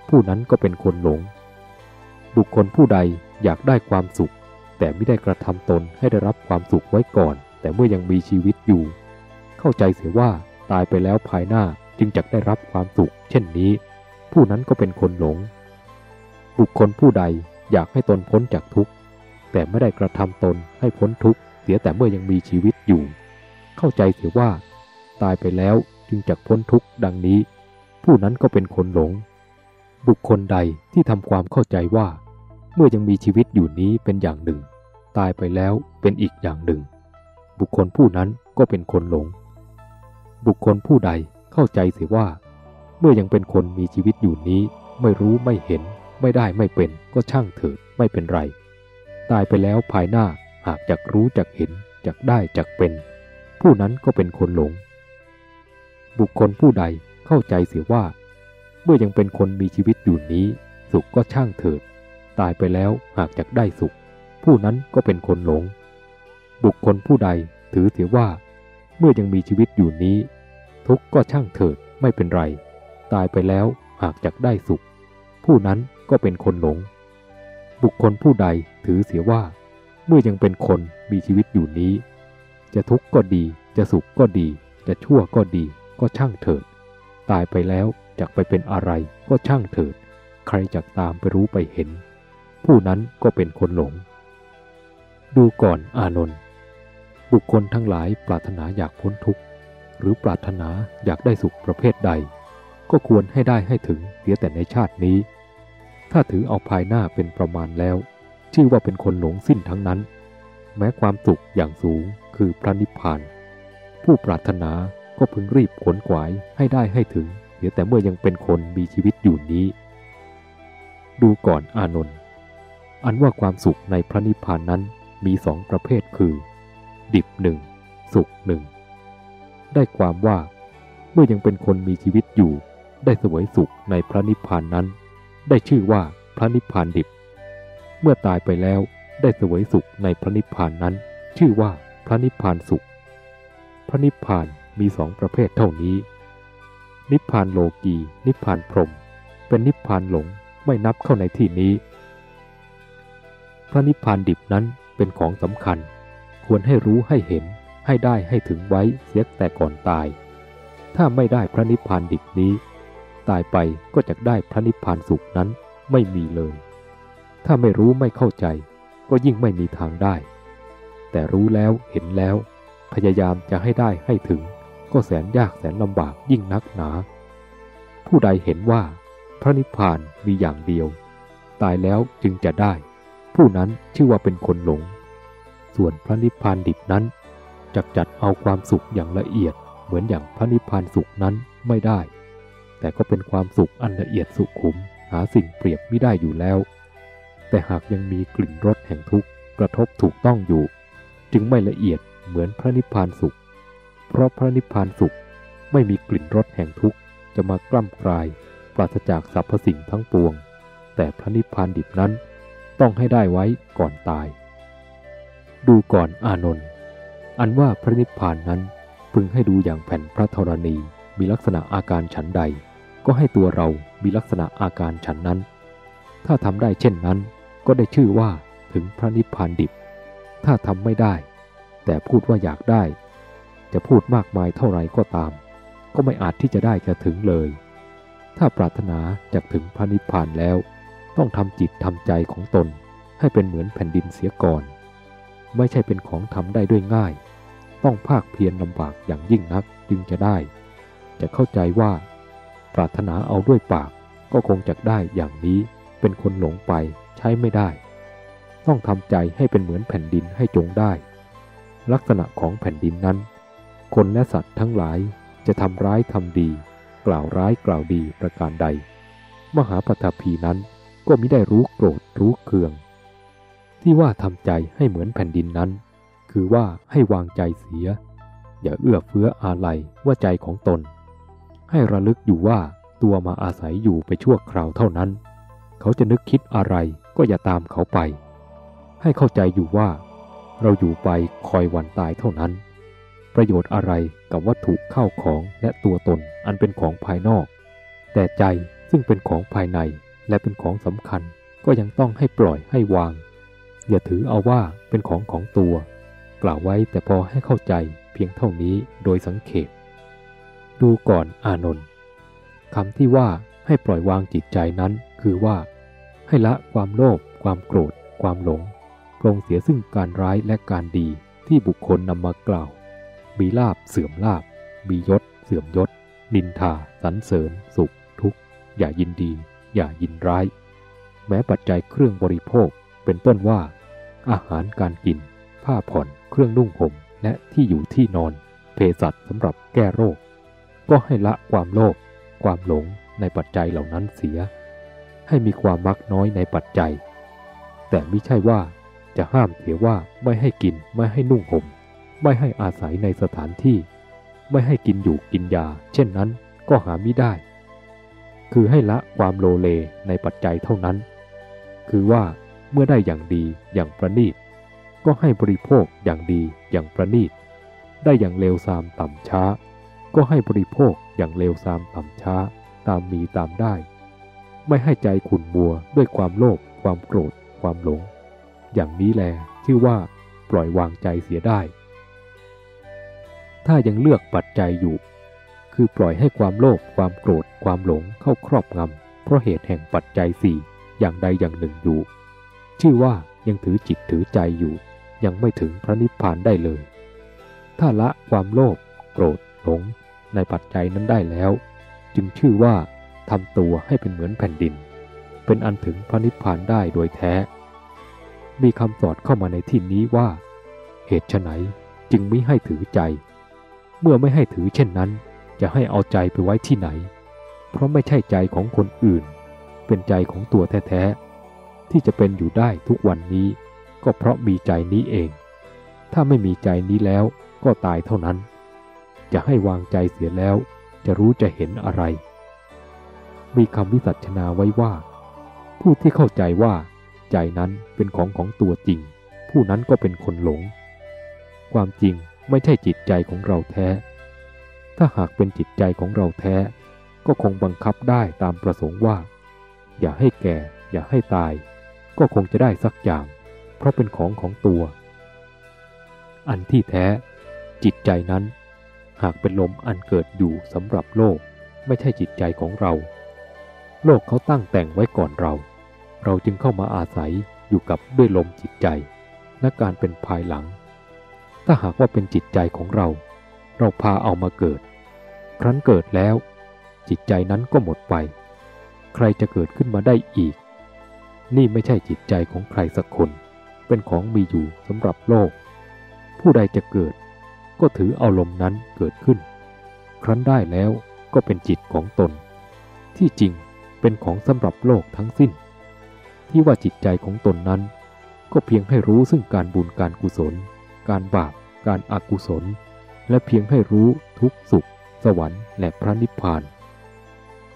ผู้นั้นก็เป็นคนหลง บุคคลผู้ใดอยากได้ความสุข แต่ไม่ได้กระทำตนให้ได้รับความสุขไว้ก่อน แต่เมื่อยังมีชีวิตอยู่ เข้าใจเสียว่าตายไปแล้วภายหน้าจึงจะได้รับความสุข เช่นนี้ ผู้นั้นก็เป็นคนหลง บุคคลผู้ใดอยากให้ตนพ้นจากทุกข์ แต่ไม่ได้กระทำตนให้พ้นทุกข์ เสียแต่เมื่อยังมีชีวิตอยู่ เข้าใจเสียว่า ตายไปแล้วจึงจะพ้นทุกข์ดังนี้ ผู้นั้นก็เป็นคนหลง บุคคลใดที่ทำความเข้าใจว่า เมื่อยังมีชีวิตอยู่นี้เป็นอย่างหนึ่ง ตายไปแล้วเป็นอีกอย่างหนึ่ง บุคคลผู้นั้นก็เป็นคนหลง บุคคลผู้ใดเข้าใจเสียว่า เมื่อยังเป็นคนมีชีวิตอยู่นี้ ไม่รู้ไม่เห็น ไม่ได้ไม่เป็น ก็ช่างเถิดไม่เป็นไร ตายไปแล้วภายหน้า หากจักรู้จักเห็นจักได้จักเป็น ผู้นั้นก็เป็นคนหลง บุคคลผู้ใดเข้าใจเสียว่า เมื่อยังเป็นคนมีชีวิตอยู่นี้ สุขก็ช่างเถิด ตายไปแล้วหากจักได้สุข ผู้นั้นก็เป็นคนหลง บุคคลผู้ใดถือเสียว่า เมื่อยังมีชีวิตอยู่นี้ ทุกก็ช่างเถิดไม่เป็นไร ตายไปแล้วหากจักได้สุข ผู้นั้นก็เป็นคนหลง บุคคลผู้ใดถือเสียว่า มื่อยังเป็นคนมีชีวิตอยู่นี้ จะทุกข์ก็ดี จะสุขก็ดี จะชั่วก็ดี ก็ช่างเถิด ตายไปแล้วจะไปเป็นอะไรก็ช่างเถิด ใครจะตามไปรู้ไปเห็น ผู้นั้นก็เป็นคนหลง ดูก่อนอานนท์บุคคลทั้งหลายปรารถนาอยากพ้นทุกข์ หรือปรารถนาอยากได้สุขประเภทใด ก็ควรให้ได้ให้ถึงเสียแต่ในชาตินี้ ถ้าถือเอาภายหน้าเป็นประมาณแล้ว ชื่อว่าเป็นคนหลงสิ้นทั้งนั้น แม้ความสุขอย่างสูงคือพระนิพพาน ผู้ปรารถนาก็พึงรีบขนขวายให้ได้ให้ถึงเสียแต่เมื่อยังเป็นคนมีชีวิตอยู่นี้ ดูก่อนอานนท์อันว่าความสุขในพระนิพพานนั้นมีสองประเภทคือ ดิบหนึ่งสุขหนึ่งได้ความว่า เมื่อยังเป็นคนมีชีวิตอยู่ ได้สวยสุขในพระนิพพานนั้น ได้ชื่อว่าพระนิพพานดิบ เมื่อตายไปแล้วได้สวยสุขในพระนิพพานนั้น ชื่อว่าพระนิพพานสุข พระนิพพานมีสองประเภทเท่านี้ นิพพานโลกี นิพพานพรหมเป็นนิพพานหลงไม่นับเข้าในที่นี้ พระนิพพานดิบนั้นเป็นของสำคัญ ควรให้รู้ให้เห็นให้ได้ให้ถึงไว้เสียแต่ก่อนตาย ถ้าไม่ได้พระนิพพานดิบนี้ ตายไปก็จะได้พระนิพพานสุขนั้นไม่มีเลย ถ้าไม่รู้ไม่เข้าใจ ก็ยิ่งไม่มีทางได้ แต่รู้แล้วเห็นแล้ว พยายามจะให้ได้ให้ถึง ก็แสนยากแสนลำบากยิ่งนักหนา ผู้ใดเห็นว่า พระนิพพานมีอย่างเดียว ตายแล้วจึงจะได้ ผู้นั้นชื่อว่าเป็นคนหลง ส่วนพระนิพพานดิบนั้นจักจัดเอาความสุขอย่างละเอียด เหมือนอย่างพระนิพพานสุขนั้นไม่ได้ แต่ก็เป็นความสุขอันละเอียดสุขุมหาสิ่งเปรียบไม่ได้อยู่แล้ว แต่หากยังมีกลิ่นรสแห่งทุกข์กระทบถูกต้องอยู่ จึงไม่ละเอียดเหมือนพระนิพพานสุข เพราะพระนิพพานสุขไม่มีกลิ่นรสแห่งทุกข์จะมากล้ำกลายปราศจากสรรพสิ่งทั้งปวง แต่พระนิพพานดิบนั้นต้องให้ได้ไว้ก่อนตาย ดูก่อนอานนท์อันว่าพระนิพพานนั้นพึงให้ดูอย่างแผ่นพระธรณีมีลักษณะอาการฉันใด ก็ให้ตัวเรามีลักษณะอาการฉันนั้น ถ้าทำได้เช่นนั้น ก็ได้ชื่อว่าถึงพระนิพพานดิบ ถ้าทำไม่ได้ แต่พูดว่าอยากได้ จะพูดมากมายเท่าไรก็ตาม ก็ไม่อาจที่จะได้จะถึงเลย ถ้าปรารถนาจะถึงพระนิพพานแล้ว ต้องทำจิตทำใจของตน ให้เป็นเหมือนแผ่นดินเสียก่อน ไม่ใช่เป็นของทำได้ด้วยง่าย ต้องภาคเพียรลำบากอย่างยิ่งนักจึงจะได้ จะเข้าใจว่า ปรารถนาเอาด้วยปากก็คงจะได้อย่างนี้เป็นคนหลงไป ช้ไม่ได้ ต้องทำใจให้เป็นเหมือนแผ่นดินให้จงได้ ลักษณะของแผ่นดินนั้น คนและสัตว์ทั้งหลายจะทำร้ายทำดี กล่าวร้ายกล่าวดีประการใด มหาปฐพีนั้นก็มิได้รู้โกรธรู้เคือง ที่ว่าทำใจให้เหมือนแผ่นดินนั้น คือว่าให้วางใจเสีย อย่าเอื้อเฟื้ออาลัยว่าใจของตน ให้ระลึกอยู่ว่าตัวมาอาศัยอยู่ไปชั่วคราวเท่านั้น เขาจะนึกคิดอะไร ก็อย่าตามเขาไป ให้เข้าใจอยู่ว่า เราอยู่ไปคอยวันตายเท่านั้น ประโยชน์อะไรกับวัตถุเข้าของและตัวตนอันเป็นของภายนอก แต่ใจซึ่งเป็นของภายในและเป็นของสำคัญก็ยังต้องให้ปล่อยให้วาง อย่าถือเอาว่าเป็นของของตัว กล่าวไว้แต่พอให้เข้าใจเพียงเท่านี้โดยสังเขปดูก่อนอานนท์คำที่ว่าให้ปล่อยวางจิตใจนั้นคือว่า ให้ละความโลภความโกรธ ความหลงปรงเสียซึ่งการร้ายและการดีที่บุคคลนำมากล่าว มีลาบเสื่อมลาบ มียศ เสื่อมยศ นินทาสรรเสริญ สุข ทุกข์ อย่ายินดี อย่ายินร้าย แม้ปัจจัยเครื่องบริโภคเป็นต้นว่า อาหารการกิน ผ้าผ่อน เครื่องนุ่งห่ม และที่อยู่ที่นอน เภสัชสำหรับแก้โรค ก็ให้ละความโลภความหลงในปัจจัยเหล่านั้นเสีย ให้มีความมักน้อยในปัจจัย แต่ไม่ใช่ว่าจะห้ามเสียว่าไม่ให้กินไม่ให้นุ่งห่ม ไม่ให้อาศัยในสถานที่ ไม่ให้กินอยู่กินยา เช่นนั้นก็หาไม่ได้ คือให้ละความโลเลในปัจจัยเท่านั้น คือว่าเมื่อได้อย่างดีอย่างประณีต ก็ให้บริโภคอย่างดีอย่างประณีต ได้อย่างเลวทรามต่ำช้า ก็ให้บริโภคอย่างเลวทรามต่ำช้า ตามมีตามได้ ไม่ให้ใจขุ่นมัวด้วยความโลภความโกรธ ความหลง อย่างนี้แลชื่อว่า ปล่อยวางใจเสียได้ ถ้ายังเลือกปัจจัยอยู่ คือปล่อยให้ความโลภความโกรธ ความหลงเข้าครอบงำเพราะเหตุแห่งปัจจัยสี่อย่างใดอย่างหนึ่งอยู่ ชื่อว่ายังถือจิตถือใจอยู่ ยังไม่ถึงพระนิพพานได้เลย ถ้าละความโลภโกรธหลงในปัจจัยนั้นได้แล้ว จึงชื่อว่า ทำตัวให้เป็นเหมือนแผ่นดิน เป็นอันถึงพระนิพพานได้โดยแท้ มีคำสอดเข้ามาในที่นี้ว่า เหตุไฉนจึงไม่ให้ถือใจ เมื่อไม่ให้ถือเช่นนั้น จะให้เอาใจไปไว้ที่ไหน เพราะไม่ใช่ใจของคนอื่น เป็นใจของตัวแท้ที่จะเป็นอยู่ได้ทุกวันนี้ ก็เพราะมีใจนี้เอง ถ้าไม่มีใจนี้แล้วก็ตายเท่านั้น จะให้วางใจเสียแล้วจะรู้จะเห็นอะไร มีคำวิสัชนาไว้ว่า ผู้ที่เข้าใจว่า ใจนั้นเป็นของของตัวจริง ผู้นั้นก็เป็นคนหลง ความจริงไม่ใช่จิตใจของเราแท้ ถ้าหากเป็นจิตใจของเราแท้ ก็คงบังคับได้ตามประสงค์ว่า อย่าให้แก่ อย่าให้ตาย ก็คงจะได้สักอย่าง เพราะเป็นของของตัว อันที่แท้ จิตใจนั้น หากเป็นลมอันเกิดอยู่สำหรับโลกไม่ใช่จิตใจของเรา โลกเขาตั้งแต่งไว้ก่อนเรา เราจึงเข้ามาอาศัยอยู่กับด้วยลมจิตใจ และการเป็นภายหลัง ถ้าหากว่าเป็นจิตใจของเรา เราพาเอามาเกิด ครั้นเกิดแล้ว จิตใจนั้นก็หมดไป ใครจะเกิดขึ้นมาได้อีก นี่ไม่ใช่จิตใจของใครสักคน เป็นของมีอยู่สำหรับโลก ผู้ใดจะเกิด ก็ถือเอาลมนั้นเกิดขึ้น ครั้นได้แล้วก็เป็นจิตของตน ที่จริง เป็นของสำหรับโลกทั้งสิ้น ที่ว่าจิตใจของตนนั้น ก็เพียงให้รู้ซึ่งการบุญการกุศล การบาป การอากุศล และเพียงให้รู้ทุกสุข สวรรค์และพระนิพพาน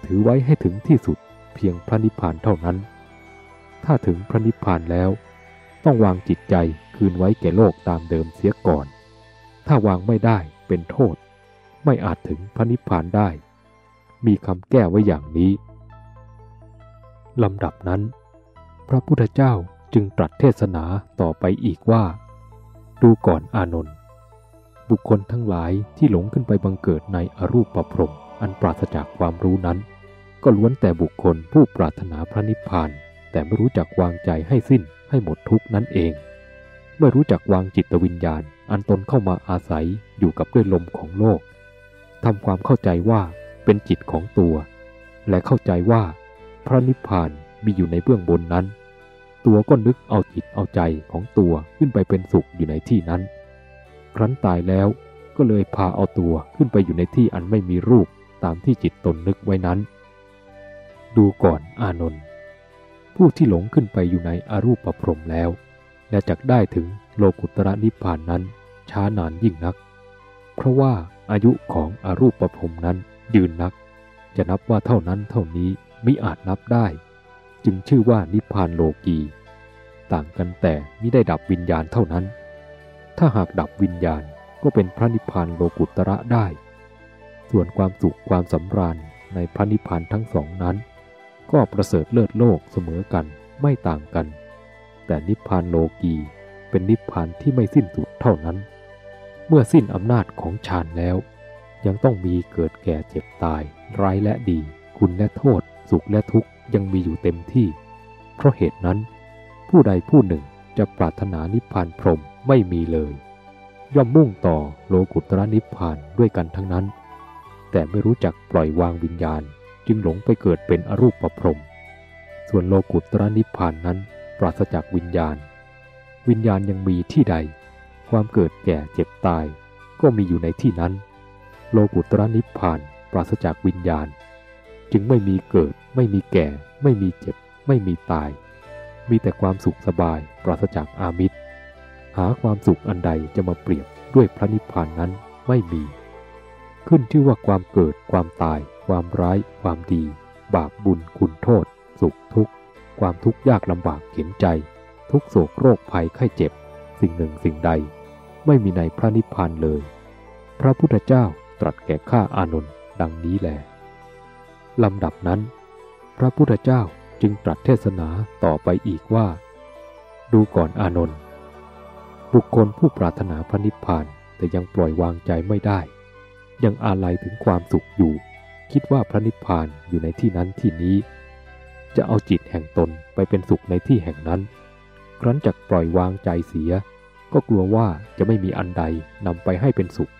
ถือไว้ให้ถึงที่สุดเพียงพระนิพพานเท่านั้น ถ้าถึงพระนิพพานแล้ว ต้องวางจิตใจคืนไว้แก่โลกตามเดิมเสียก่อน ถ้าวางไม่ได้เป็นโทษ ไม่อาจถึงพระนิพพานได้ มีคำแก้ไว้อย่างนี้ ลำดับนั้น พระพุทธเจ้าจึงตรัสเทศนาต่อไปอีกว่า ดูก่อนอานนท์บุคคลทั้งหลายที่หลงขึ้นไปบังเกิดในอรูปประพรมอันปราศจากความรู้นั้น ก็ล้วนแต่บุคคลผู้ปรารถนาพระนิพพาน แต่ไม่รู้จักวางใจให้สิ้นให้หมดทุกนั่นเองไม่รู้จักวางจิตวิญญาณ อันตนเข้ามาอาศัยอยู่กับด้วยลมของโลกทำความเข้าใจว่าเป็นจิตของตัว และเข้าใจว่า พระนิพพานมีอยู่ในเบื้องบนนั้น ตัวก็นึกเอาจิตเอาใจของตัวขึ้นไปเป็นสุขอยู่ในที่นั้น ครั้นตายแล้วก็เลยพาเอาตัวขึ้นไปอยู่ในที่อันไม่มีรูปตามที่จิตตนนึกไว้นั้น ดูก่อนอานนท์ผู้ที่หลงขึ้นไปอยู่ในอรูปประพรมแล้ว และจักได้ถึงโลกุตระนิพพานนั้น ช้านานยิ่งนัก เพราะว่าอายุของอรูปประพรมนั้นยืนนัก จะนับว่าเท่านั้นเท่านี้ มิอาจนับได้ จึงชื่อว่านิพพานโลกี ต่างกันแต่มิได้ดับวิญญาณเท่านั้น ถ้าหากดับวิญญาณก็เป็นพระนิพพานโลกุตระได้ ส่วนความสุขความสำราญในพระนิพพานทั้งสองนั้น ก็ประเสริฐเลิศโลกเสมอกันไม่ต่างกัน แต่นิพพานโลกีเป็นนิพพานที่ไม่สิ้นสุดเท่านั้น เมื่อสิ้นอำนาจของฌานแล้ว ยังต้องมีเกิดแก่เจ็บตายร้ายและดี คุณและโทษ สุขและทุกข์ยังมีอยู่เต็มที่ เพราะเหตุนั้น ผู้ใดผู้หนึ่งจะปรารถนานิพพานพรหมไม่มีเลย ย่อมมุ่งต่อโลกุตระนิพพานด้วยกันทั้งนั้น แต่ไม่รู้จักปล่อยวางวิญญาณจึงหลงไปเกิดเป็นอรูปประพรม ส่วนโลกุตระนิพพานนั้นปราศจากวิญญาณ วิญญาณยังมีที่ใด ความเกิดแก่เจ็บตาย ก็มีอยู่ในที่นั้น โลกุตระนิพพานปราศจากวิญญาณ จึงไม่มีเกิด ไม่มีแก่ ไม่มีเจ็บ ไม่มีตาย มีแต่ความสุขสบายปราศจากอามิตร หาความสุขอันใดจะมาเปรียบด้วยพระนิพพานนั้นไม่มี ขึ้นชื่อว่าความเกิด ความตาย ความร้าย ความดี บาปบุญคุณโทษ สุขทุกข์ ความทุกข์ยากลำบากเข็นใจ ทุกโศกโรคภัยไข้เจ็บ สิ่งหนึ่งสิ่งใด ไม่มีในพระนิพพานเลย พระพุทธเจ้าตรัสแก่ข้าอานนท์ดังนี้แหละ ลำดับนั้น พระพุทธเจ้าจึงตรัสเทศนาต่อไปอีกว่า ดูก่อนอานนท์บุคคลผู้ปรารถนาพระนิพพานแต่ยังปล่อยวางใจไม่ได้ ยังอาลัยถึงความสุขอยู่ คิดว่าพระนิพพานอยู่ในที่นั้นที่นี้ จะเอาจิตแห่งตนไปเป็นสุขในที่แห่งนั้น ครั้นจักปล่อยวางใจเสีย ก็กลัวว่าจะไม่มีอันใดนำไปให้เป็นสุข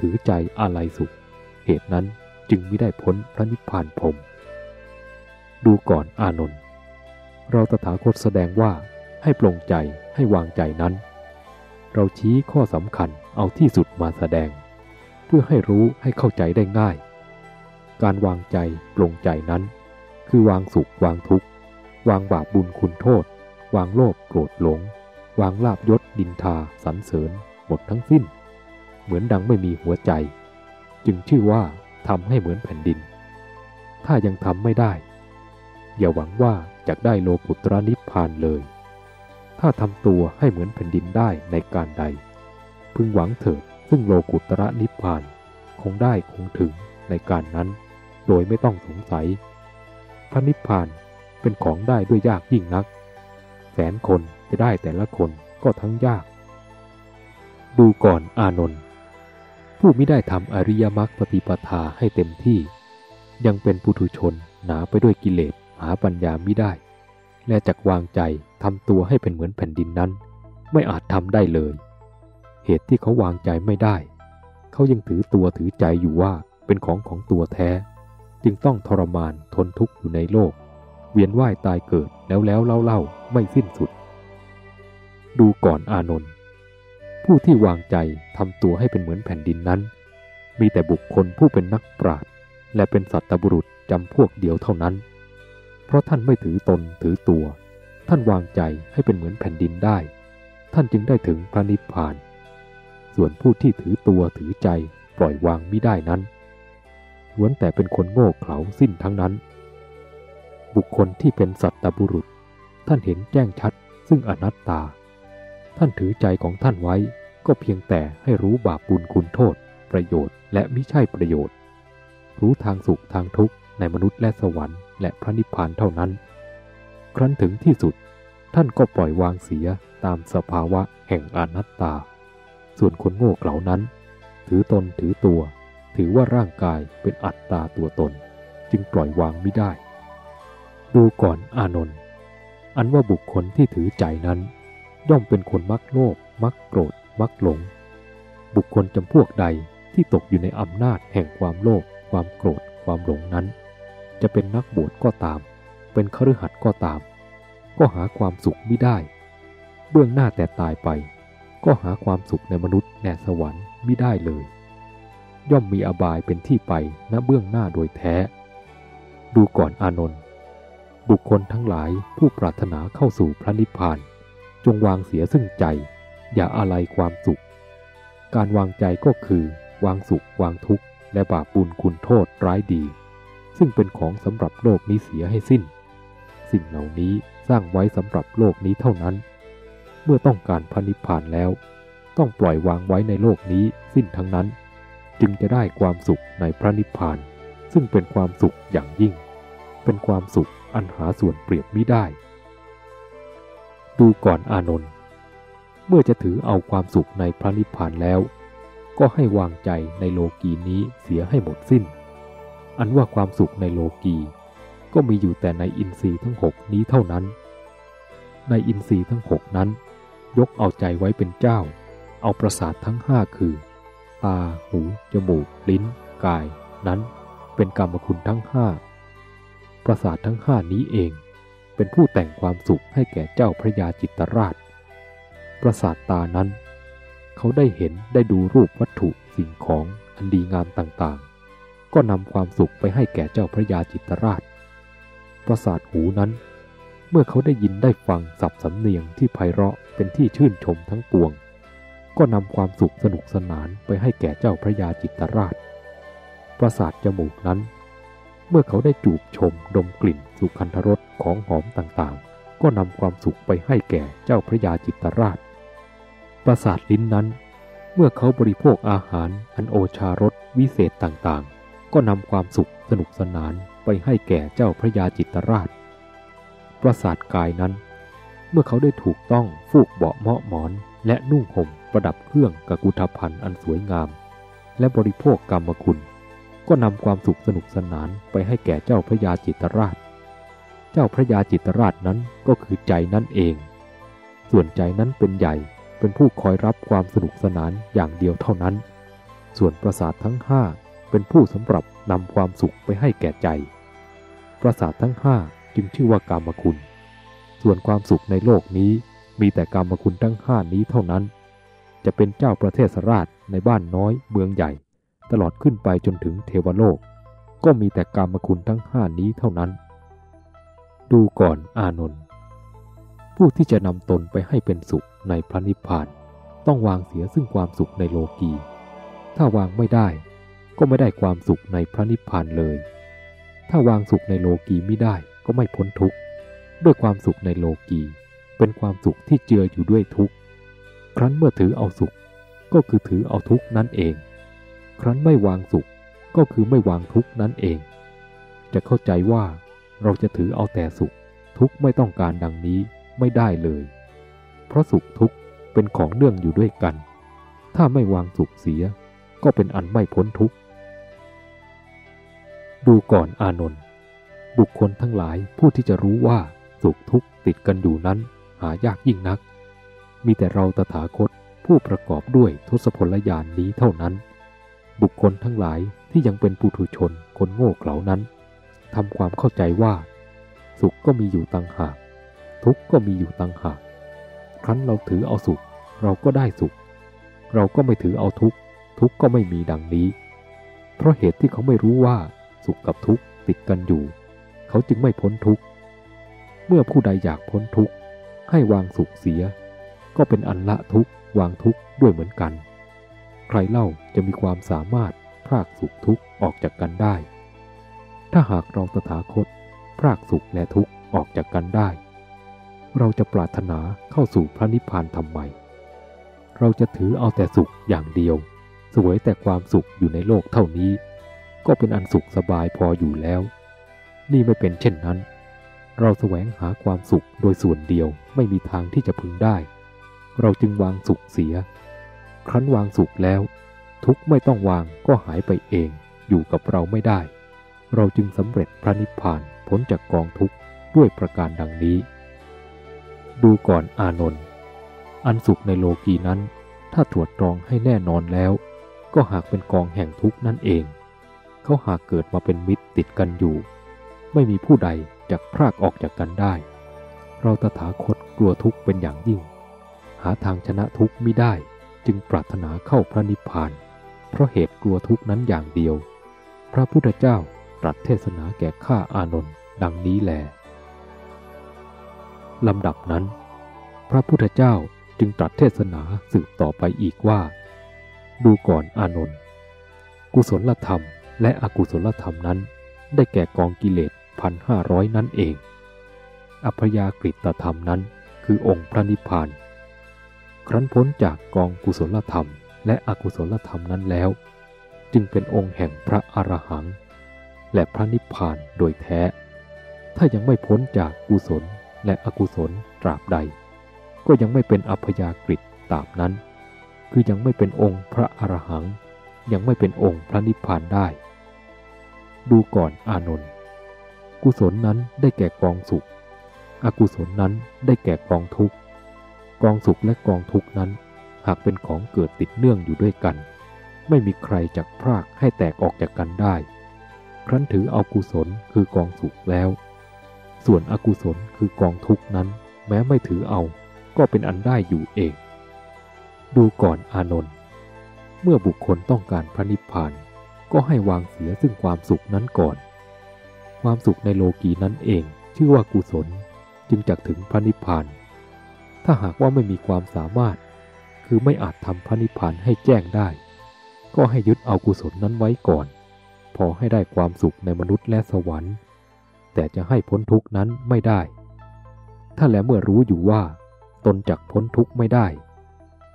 ถือใจอาลัยสุข เหตุนั้น จึงไม่ได้พ้นพระนิพพานพรมดูก่อนอานนท์เราตถาคตแสดงว่าให้ปลงใจให้วางใจนั้น เราชี้ข้อสำคัญเอาที่สุดมาแสดง เพื่อให้รู้ให้เข้าใจได้ง่าย การวางใจปลงใจนั้น คือวางสุขวางทุกข์วางบาปบุญคุณโทษ วางโลภโกรธหลง วางลาบยศดินทาสรรเสริญหมดทั้งสิ้น เหมือนดังไม่มีหัวใจ จึงชื่อว่า ทำให้เหมือนแผ่นดิน ถ้ายังทำไม่ได้ อย่าหวังว่าจะได้โลกุตระนิพพานเลย ถ้าทำตัวให้เหมือนแผ่นดินได้ในการใด พึงหวังเถิดซึ่งโลกุตระนิพพานคงได้คงถึงในการนั้น โดยไม่ต้องสงสัย พระนิพพานเป็นของได้ด้วยยากยิ่งนัก แสนคนจะได้แต่ละคนก็ทั้งยาก ดูก่อนอานนท์ ผู้ไม่ได้ทำอริยมรรคปฏิปทาให้เต็มที่ ยังเป็นปุถุชนหนาไปด้วยกิเลสหาปัญญาไม่ได้ และจักวางใจทำตัวให้เป็นเหมือนแผ่นดินนั้น ไม่อาจทำได้เลย เหตุที่เขาวางใจไม่ได้ เขายังถือตัวถือใจอยู่ว่าเป็นของของตัวแท้ จึงต้องทรมานทนทุกข์อยู่ในโลก เวียนว่ายตายเกิดแล้วแล้วเล่าเล่าไม่สิ้นสุด ดูก่อนอานนท์ ผู้ที่วางใจทำตัวให้เป็นเหมือนแผ่นดินนั้น มีแต่บุคคลผู้เป็นนักปราชญ์และเป็นสัตบุรุษจำพวกเดียวเท่านั้น เพราะท่านไม่ถือตนถือตัว ท่านวางใจให้เป็นเหมือนแผ่นดินได้ ท่านจึงได้ถึงพระนิพพาน ส่วนผู้ที่ถือตัวถือใจปล่อยวางไม่ได้นั้นล้วนแต่เป็นคนโง่เขลาสิ้นทั้งนั้น บุคคลที่เป็นสัตบุรุษ ท่านเห็นแจ้งชัดซึ่งอนัตตา ท่านถือใจของท่านไว้ ก็เพียงแต่ให้รู้บาปบุญคุณโทษ ประโยชน์ และมิใช่ประโยชน์ รู้ทางสุขทางทุกข์ในมนุษย์และสวรรค์และพระนิพพานเท่านั้น ครั้นถึงที่สุด ท่านก็ปล่อยวางเสียตามสภาวะแห่งอนัตตา ส่วนคนโง่เขลานั้น ถือตนถือตัว ถือว่าร่างกายเป็นอัตตาตัวตน จึงปล่อยวางไม่ได้ ดูก่อนอานนท์อันว่าบุคคลที่ถือใจนั้น ย่อมเป็นคนมักโลภมักโกรธ มักหลง บุคคลจำพวกใดที่ตกอยู่ในอำนาจแห่งความโลภความโกรธ ความหลงนั้น จะเป็นนักบวชก็ตาม เป็นคฤหัสถ์ก็ตาม ก็หาความสุขไม่ได้ เบื้องหน้าแต่ตายไป ก็หาความสุขในมนุษย์แนสวรรค์ไม่ได้เลย ย่อมมีอบายเป็นที่ไปณเบื้องหน้าโดยแท้ ดูก่อนอานนท์บุคคลทั้งหลายผู้ปรารถนาเข้าสู่พระนิพพาน จงวางเสียซึ่งใจ อย่าอะไรความสุข การวางใจก็คือ วางสุข วางทุกข์ และบาปบุญคุณโทษร้ายดี ซึ่งเป็นของสำหรับโลกนี้เสียให้สิ้น สิ่งเหล่านี้สร้างไว้สำหรับโลกนี้เท่านั้น เมื่อต้องการพระนิพพานแล้ว ต้องปล่อยวางไว้ในโลกนี้สิ้นทั้งนั้น จึงจะได้ความสุขในพระนิพพาน ซึ่งเป็นความสุขอย่างยิ่ง เป็นความสุขอันหาส่วนเปรียบมิได้ ดูก่อนอานนท์เมื่อจะถือเอาความสุขในพระนิพพานแล้ว ก็ให้วางใจในโลกีนี้เสียให้หมดสิ้น อันว่าความสุขในโลกีก็มีอยู่แต่ในอินทรีย์ทั้งหกนี้เท่านั้น ในอินทรีย์ทั้งหกนั้น ยกเอาใจไว้เป็นเจ้า เอาประสาททั้งห้าคือ ตา หู จมูก ลิ้น กาย นั้น เป็นกรรมคุณทั้งห้าประสาททั้งห้านี้เอง เป็นผู้แต่งความสุขให้แก่เจ้าพระยาจิตราช ประสาทตานั้น เขาได้เห็นได้ดูรูปวัตถุสิ่งของอันดีงามต่างๆ ก็นำความสุขไปให้แก่เจ้าพระยาจิตราช ประสาทหูนั้น เมื่อเขาได้ยินได้ฟังสับสำเนียงที่ไพเราะเป็นที่ชื่นชมทั้งปวง ก็นำความสุขสนุกสนานไปให้แก่เจ้าพระยาจิตตราช ประสาทจมูกนั้น เมื่อเขาได้จูบชมดมกลิ่นสุคันธรสของหอมต่างๆ ก็นำความสุขไปให้แก่เจ้าพระยาจิตตราช ประสาทลิ้นนั้น เมื่อเขาบริโภคอาหารอันโอชารสวิเศษต่างๆ ก็นำความสุขสนุกสนานไปให้แก่เจ้าพระยาจิตตราช ประสาทกายนั้น เมื่อเขาได้ถูกต้องฟูกเบาะเหมาะหมอนและนุ่งห่มประดับเครื่องกกุฏภัณฑ์อันสวยงาม และบริโภคกรรมคุณ ก็นำความสุขสนุกสนานไปให้แก่เจ้าพระยาจิตรราช เจ้าพระยาจิตรราชนั้นก็คือใจนั่นเอง ส่วนใจนั้นเป็นใหญ่เป็นผู้คอยรับความสนุกสนานอย่างเดียวเท่านั้น ส่วนประสาททั้งห้าเป็นผู้สำหรับนำความสุขไปให้แก่ใจ ประสาททั้งห้าจึงชื่อว่ากรรมคุณ ส่วนความสุขในโลกนี้มีแต่กรรมคุณทั้งห้านี้เท่านั้น จะเป็นเจ้าประเทศราชในบ้านน้อยเมืองใหญ่ ตลอดขึ้นไปจนถึงเทวโลก ก็มีแต่กรรมคุณทั้งห้านี้เท่านั้น ดูก่อนอานนท์ผู้ที่จะนำตนไปให้เป็นสุขในพระนิพพาน ต้องวางเสียซึ่งความสุขในโลกี ถ้าวางไม่ได้ ก็ไม่ได้ความสุขในพระนิพพานเลย ถ้าวางสุขในโลกีไม่ได้ก็ไม่พ้นทุกข์ด้วยความสุขในโลกี เป็นความสุขที่เจืออยู่ด้วยทุกข์ ครั้นเมื่อถือเอาสุข ก็คือถือเอาทุกข์นั่นเอง ครั้นไม่วางสุขก็คือไม่วางทุกนั่นเอง จะเข้าใจว่าเราจะถือเอาแต่สุข ทุกไม่ต้องการดังนี้ไม่ได้เลย เพราะสุขทุกเป็นของเนื่องอยู่ด้วยกัน ถ้าไม่วางสุขเสีย ก็เป็นอันไม่พ้นทุกดูก่อนอานนท์บุคคลทั้งหลายผู้ที่จะรู้ว่าสุขทุกข์ติดกันอยู่นั้น หายากยิ่งนัก มีแต่เราตถาคตผู้ประกอบด้วยทศพลญาณนนี้เท่านั้น บุคคลทั้งหลายที่ยังเป็นปุถุชนคนโง่เขลานั้นทำความเข้าใจว่า สุขก็มีอยู่ต่างหาก ทุกข์ก็มีอยู่ต่างหาก ครั้นเราถือเอาสุข เราก็ได้สุข เราก็ไม่ถือเอาทุกข์ ทุกข์ก็ไม่มีดังนี้ เพราะเหตุที่เขาไม่รู้ว่า สุขกับทุกข์ติดกันอยู่ เขาจึงไม่พ้นทุกข์ เมื่อผู้ใดอยากพ้นทุกข์ ให้วางสุขเสีย ก็เป็นอันละทุกข์วางทุกข์ด้วยเหมือนกัน ใครเล่าจะมีความสามารถพรากสุขทุกข์ออกจากกันได้ ถ้าหากเราตถาคตพรากสุขและทุกข์ออกจากกันได้ เราจะปรารถนาเข้าสู่พระนิพพานทำไม เราจะถือเอาแต่สุขอย่างเดียวสวยแต่ความสุขอยู่ในโลกเท่านี้ ก็เป็นอันสุขสบายพออยู่แล้ว นี่ไม่เป็นเช่นนั้น เราแสวงหาความสุขโดยส่วนเดียวไม่มีทางที่จะพึงได้ เราจึงวางสุขเสีย ครั้นวางสุขแล้ว ทุกไม่ต้องวางก็หายไปเอง อยู่กับเราไม่ได้ เราจึงสำเร็จพระนิพพานพ้นจากกองทุกข์ด้วยประการดังนี้ ดูก่อนอานนท์อันสุขในโลกีนั้น ถ้าตรวจตรองให้แน่นอนแล้ว ก็หากเป็นกองแห่งทุกข์นั่นเอง เขาหากเกิดมาเป็นมิตรติดกันอยู่ ไม่มีผู้ใดจะพรากออกจากกันได้ เราตถาคตกลัวทุกข์เป็นอย่างยิ่ง หาทางชนะทุกข์ไม่ได้ จึงปรารถนาเข้าพระนิพพาน เพราะเหตุกลัวทุกนั้นอย่างเดียว พระพุทธเจ้าตรัสเทศนาแก่ข้าอานนท์ดังนี้แลลำดับนั้น พระพุทธเจ้าจึงตรัสเทศนาสืบต่อไปอีกว่า ดูก่อนอานนท์กุศลธรรมและอกุศลธรรมนั้น ได้แก่กองกิเลสพันห้าร้อยนั่นเอง อัพยากฤตธรรมนั้นคือองค์พระนิพพาน ครั้นพ้นจากกองกุศลธรรม และอกุศลธรรมนั้นแล้ว จึงเป็นองค์แห่งพระอรหัง และพระนิพพานโดยแท้ ถ้ายังไม่พ้นจากกุศลและอกุศลตราบใด ก็ยังไม่เป็นอัพยากฤิตราบนั้น คือยังไม่เป็นองค์พระอรหัง ยังไม่เป็นองค์พระนิพพานได้ ดูก่อนอานนท์กุศลนั้นได้แก่กองสุข อกุศลนั้นได้แก่กองทุกข์ กองสุขและกองทุกข์นั้น หากเป็นของเกิดติดเนื่องอยู่ด้วยกัน ไม่มีใครจักพรากให้แตกออกจากกันได้ ครั้นถือเอากุศลคือกองสุขแล้ว ส่วนอกุศลคือกองทุกข์นั้น แม้ไม่ถือเอาก็เป็นอันได้อยู่เอง ดูก่อนอานนท์เมื่อบุคคลต้องการพระนิพพานก็ให้วางเสียซึ่งความสุขนั้นก่อน ความสุขในโลกีนั้นเองชื่อว่ากุศลจึงจักถึงพระนิพพาน ถ้าหากว่าไม่มีความสามารถ คือไม่อาจทำพระนิพพานให้แจ้งได้ ก็ให้ยึดเอากุศลนั้นไว้ก่อน พอให้ได้ความสุขในมนุษย์และสวรรค์ แต่จะให้พ้นทุกนั้นไม่ได้ ถ้าแล้วเมื่อรู้อยู่ว่า ตนจักพ้นทุกไม่ได้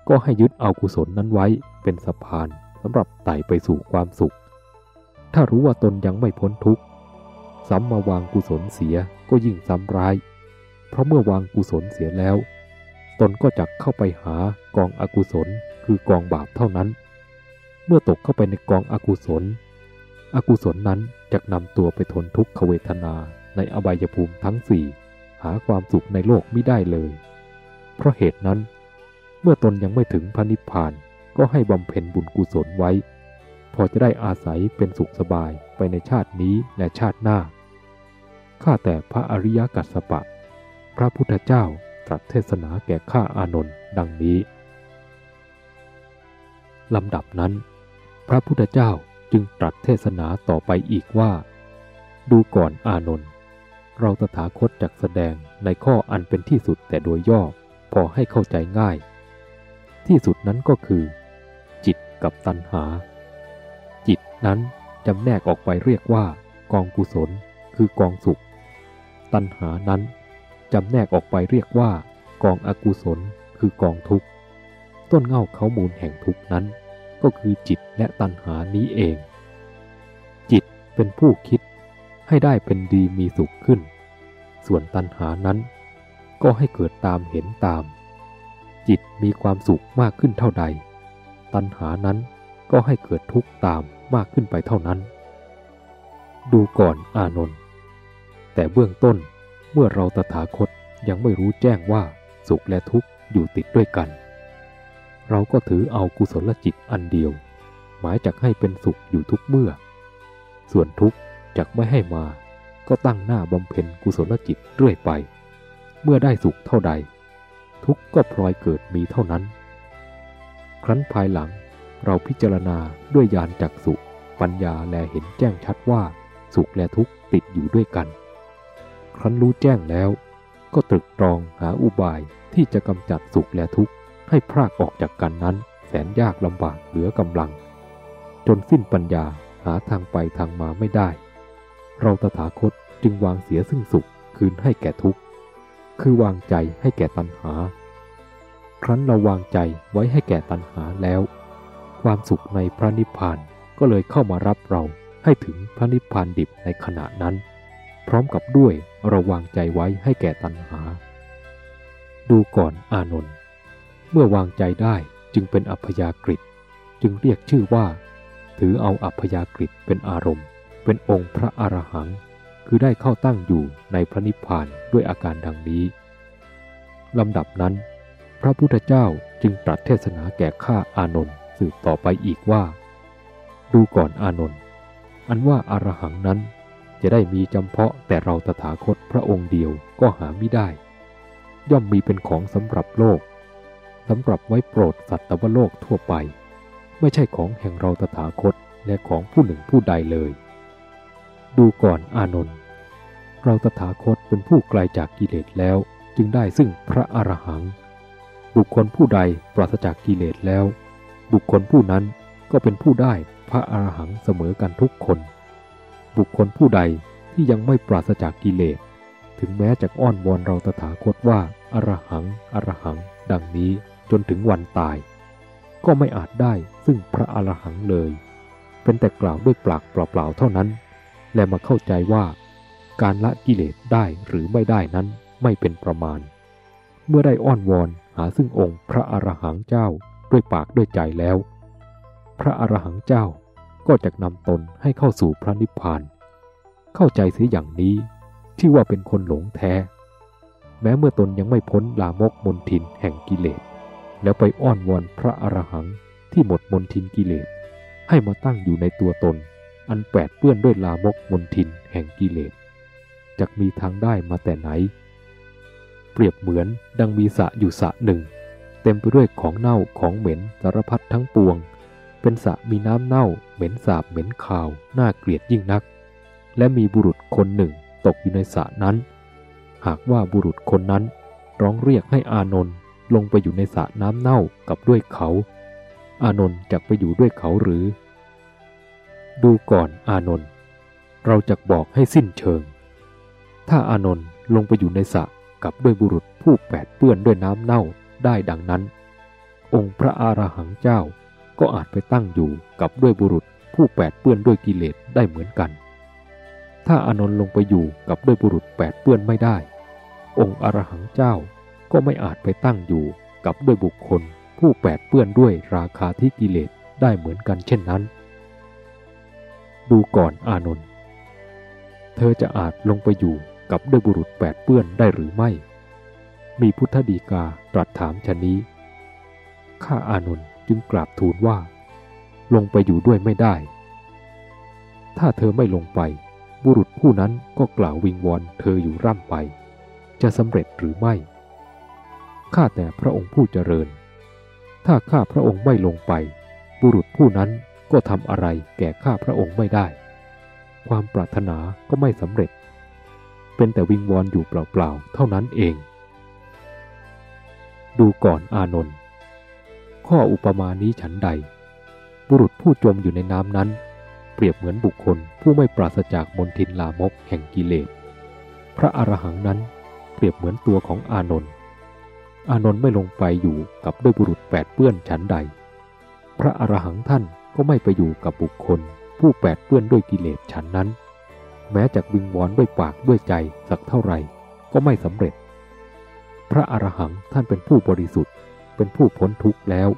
ก็ให้ยึดเอากุศลนั้นไว้เป็นสะพานสำหรับไต่ไปสู่ความสุข ถ้ารู้ว่าตนยังไม่พ้นทุกข์ซ้ำมาวางกุศลเสียก็ยิ่งซ้ำร้าย เพราะเมื่อวางกุศลเสียแล้ว ตนก็จักเข้าไปหากองอกุศลคือกองบาปเท่านั้น เมื่อตกเข้าไปในกองอกุศล อกุศลนั้นจะนำตัวไปทนทุกขเวทนาในอบายภูมิทั้งสี่หาความสุขในโลกไม่ได้เลย เพราะเหตุนั้น เมื่อตนยังไม่ถึงพระนิพพานก็ให้บำเพ็ญบุญกุศลไว้ พอจะได้อาศัยเป็นสุขสบายไปในชาตินี้และชาติหน้า ข้าแต่พระอริยกัสสปะ พระพุทธเจ้า รัสเทศนาแก่ข้าอานนท์ดังนี้ลำดับนั้น พระพุทธเจ้าจึงตรัสเทศนาต่อไปอีกว่า ดูก่อนอานนท์เราตถาคตจักแสดงในข้ออันเป็นที่สุดแต่โดยย่อพอให้เข้าใจง่าย ที่สุดนั้นก็คือ จิตกับตัณหา จิตนั้นจำแนกออกไปเรียกว่า กองกุศลคือกองสุข ตัณหานั้น จำแนกออกไปเรียกว่ากองอกุศลคือกองทุกข์ ต้นเง่าเขามูลแห่งทุกข์นั้น ก็คือจิตและตัณหานี้เอง จิตเป็นผู้คิดให้ได้เป็นดีมีสุขขึ้น ส่วนตัณหานั้น ก็ให้เกิดตามเห็นตาม จิตมีความสุขมากขึ้นเท่าใด ตัณหานั้นก็ให้เกิดทุกข์ตามมากขึ้นไปเท่านั้น ดูก่อนอานนท์แต่เบื้องต้น เมื่อเราตถาคตยังไม่รู้แจ้งว่าสุขและทุกข์อยู่ติดด้วยกัน เราก็ถือเอากุศลจิตอันเดียว หมายจักให้เป็นสุขอยู่ทุกเมื่อ ส่วนทุกข์จักไม่ให้มา ก็ตั้งหน้าบำเพ็ญกุศลจิตเรื่อยไป เมื่อได้สุขเท่าใด ทุกข์ก็พลอยเกิดมีเท่านั้น ครั้นภายหลังเราพิจารณาด้วยญาณจักสุปัญญาแลเห็นแจ้งชัดว่า สุขและทุกข์ติดอยู่ด้วยกัน ครั้นรู้แจ้งแล้ว ก็ตรึกตรองหาอุบายที่จะกำจัดสุขและทุกข์ให้พรากออกจากกันนั้น แสนยากลำบากเหลือกำลัง จนสิ้นปัญญาหาทางไปทางมาไม่ได้ เราตถาคตจึงวางเสียซึ่งสุขคืนให้แก่ทุกข์ คือวางใจให้แก่ตัณหา ครั้นเราวางใจไว้ให้แก่ตัณหาแล้ว ความสุขในพระนิพพานก็เลยเข้ามารับเราให้ถึงพระนิพพานดิบในขณะนั้น พร้อมกับด้วยราวางใจไว้ให้แก่ตัณหา ดูก่อนอานนท์เมื่อวางใจได้จึงเป็นอัพยากฤิจึงเรียกชื่อว่า ถือเอาอัพยากฤิเป็นอารมณ์ เป็นองค์พระอรหัง คือได้เข้าตั้งอยู่ในพระนิพพานด้วยอาการดังนี้ลำดับนั้น พระพุทธเจ้าจึงตรัสเทศนาแก่ข้าอานนท์สืบต่อไปอีกว่า ดูก่อนอานนท์อันว่าอารหังนั้น จะได้มีจำเพาะแต่เราตถาคตพระองค์เดียวก็หาไม่ได้ ย่อมมีเป็นของสำหรับโลกสำหรับไว้โปรดสัตวโลกทั่วไป ไม่ใช่ของแห่งเราตถาคตและของผู้หนึ่งผู้ใดเลย ดูก่อนอานนท์เราตถาคตเป็นผู้ไกลจากกิเลสแล้วจึงได้ซึ่งพระอรหัง บุคคลผู้ใดปราศจากกิเลสแล้ว บุคคลผู้นั้นก็เป็นผู้ได้พระอรหังเสมอกันทุกคน บุคคลผู้ใดที่ยังไม่ปราศจากกิเลส ถึงแม้จะอ้อนวอนเราตถาคตว่าอรหัง อรหัง ดังนี้จนถึงวันตาย ก็ไม่อาจได้ซึ่งพระอรหังเลย เป็นแต่กล่าวด้วยปากเปล่าๆเท่านั้น และมาเข้าใจว่า การละกิเลสได้หรือไม่ได้นั้นไม่เป็นประมาณ เมื่อได้อ้อนวอนหาซึ่งองค์พระอรหังเจ้าด้วยปากด้วยใจแล้ว พระอรหังเจ้า ก็จะนำตนให้เข้าสู่พระนิพพาน เข้าใจเสียอย่างนี้ที่ว่าเป็นคนหลงแท้ แม้เมื่อตนยังไม่พ้นลามกมนทินแห่งกิเลส แล้วไปอ้อนวอนพระอรหังที่หมดมนทินกิเลส ให้มาตั้งอยู่ในตัวตน อันแปดเปื้อนด้วยลามกมนทินแห่งกิเลสจะมีทางได้มาแต่ไหน เปรียบเหมือนดังมีสะอยู่สะหนึ่ง เต็มไปด้วยของเน่าของเหม็นสารพัดทั้งปวง เป็นสระมีน้ำเน่า เหม็นสาบเหม็นขาว น่าเกลียดยิ่งนัก และมีบุรุษคนหนึ่งตกอยู่ในสระนั้น หากว่าบุรุษคนนั้นร้องเรียกให้อานนท์ลงไปอยู่ในสระน้ำเน่ากับด้วยเขา อานนท์จะไปอยู่ด้วยเขาหรือ ดูก่อนอานนท์เราจะบอกให้สิ้นเชิง ถ้าอานนท์ลงไปอยู่ในสระกับด้วยบุรุษผู้แปดเปื้อนด้วยน้ำเน่าได้ดังนั้น องค์พระอรหังเจ้า ก็อาจไปตั้งอยู่กับด้วยบุรุษผู้แปดเปื้อนด้วยกิเลสได้เหมือนกัน ถ้าอานนท์ลงไปอยู่กับด้วยบุรุษแปดเปื้อนไม่ได้ องค์อรหังเจ้าก็ไม่อาจไปตั้งอยู่กับด้วยบุคคล ผู้แปดเปื้อนด้วยราคาที่กิเลสได้เหมือนกันเช่นนั้น ดูก่อนอานนท์ เธอจะอาจลงไปอยู่กับด้วยบุรุษแปดเปื้อนได้หรือไม่ มีพุทธดีกาตรัสถามชนนี้ ข้าอานนท์ จึงกราบทูลว่า ลงไปอยู่ด้วยไม่ได้ ถ้าเธอไม่ลงไป บุรุษผู้นั้นก็กล่าววิงวอนเธออยู่ร่ำไป จะสำเร็จหรือไม่ ข้าแต่พระองค์ผู้เจริญ ถ้าข้าพระองค์ไม่ลงไป บุรุษผู้นั้นก็ทำอะไรแก่ข้าพระองค์ไม่ได้ ความปรารถนาก็ไม่สำเร็จ เป็นแต่วิงวอนอยู่เปล่าๆเท่านั้นเอง ดูก่อนอานนท์ ข้ออุปมานี้ฉันใด บุรุษผู้จมอยู่ในน้ำนั้น เปรียบเหมือนบุคคลผู้ไม่ปราศจากมนทินลามกแห่งกิเลส พระอรหังนั้นเปรียบเหมือนตัวของอานนท์ อานนท์ไม่ลงไปอยู่กับด้วยบุรุษแปดเปื้อนฉันใด พระอรหังท่านก็ไม่ไปอยู่กับบุคคล ผู้แปดเปื้อนด้วยกิเลสฉันนั้น แม้จะวิงวอนด้วยปากด้วยใจสักเท่าไหร่ก็ไม่สำเร็จ พระอรหังท่านเป็นผู้บริสุทธิ์ เป็นผู้พ้นทุกข์แล้ว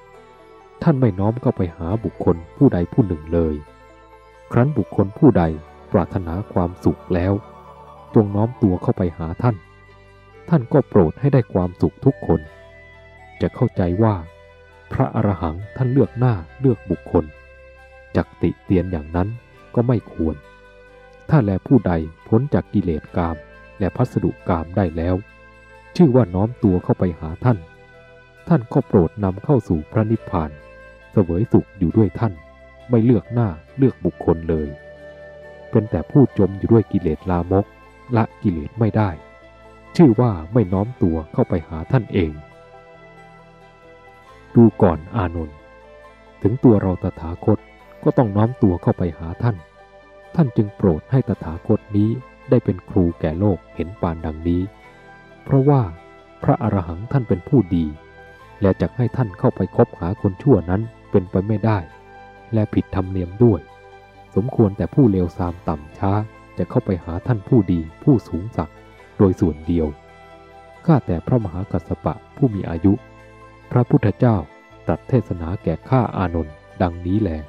ทท่านไม่น้อมเข้าไปหาบุคคลผู้ใดผู้หนึ่งเลย ครั้นบุคคลผู้ใดปรารถนาความสุขแล้วจงน้อมตัวเข้าไปหาท่าน ท่านก็โปรดให้ได้ความสุขทุกคน จะเข้าใจว่า พระอรหังท่านเลือกหน้าเลือกบุคคล จักติเตียนอย่างนั้นก็ไม่ควร ถ้าแลผู้ใดพ้นจากกิเลสกามและพัสดุกามได้แล้ว ชื่อว่าน้อมตัวเข้าไปหาท่าน ท่านก็โปรดนำเข้าสู่พระนิพพาน เสวยสุขอยู่ด้วยท่าน ไม่เลือกหน้าเลือกบุคคลเลย เป็นแต่ผู้จมอยู่ด้วยกิเลสลามก ละกิเลสไม่ได้ ชื่อว่าไม่น้อมตัวเข้าไปหาท่านเอง ดูก่อนอานนท์ถึงตัวเราตถาคตก็ต้องน้อมตัวเข้าไปหาท่าน ท่านจึงโปรดให้ตถาคตนี้ได้เป็นครูแก่โลกเห็นปานดังนี้ เพราะว่าพระอรหังท่านเป็นผู้ดี และจะให้ท่านเข้าไปคบหาคนชั่วนั้นเป็นไปไม่ได้ และผิดธรรมเนียมด้วย สมควรแต่ผู้เลวทรามต่ำช้าจะเข้าไปหาท่านผู้ดีผู้สูงสักโดยส่วนเดียว ข้าแต่พระมหากัสสปะผู้มีอายุ พระพุทธเจ้าตรัสเทศนาแก่ข้าอานนท์ดังนี้แหละ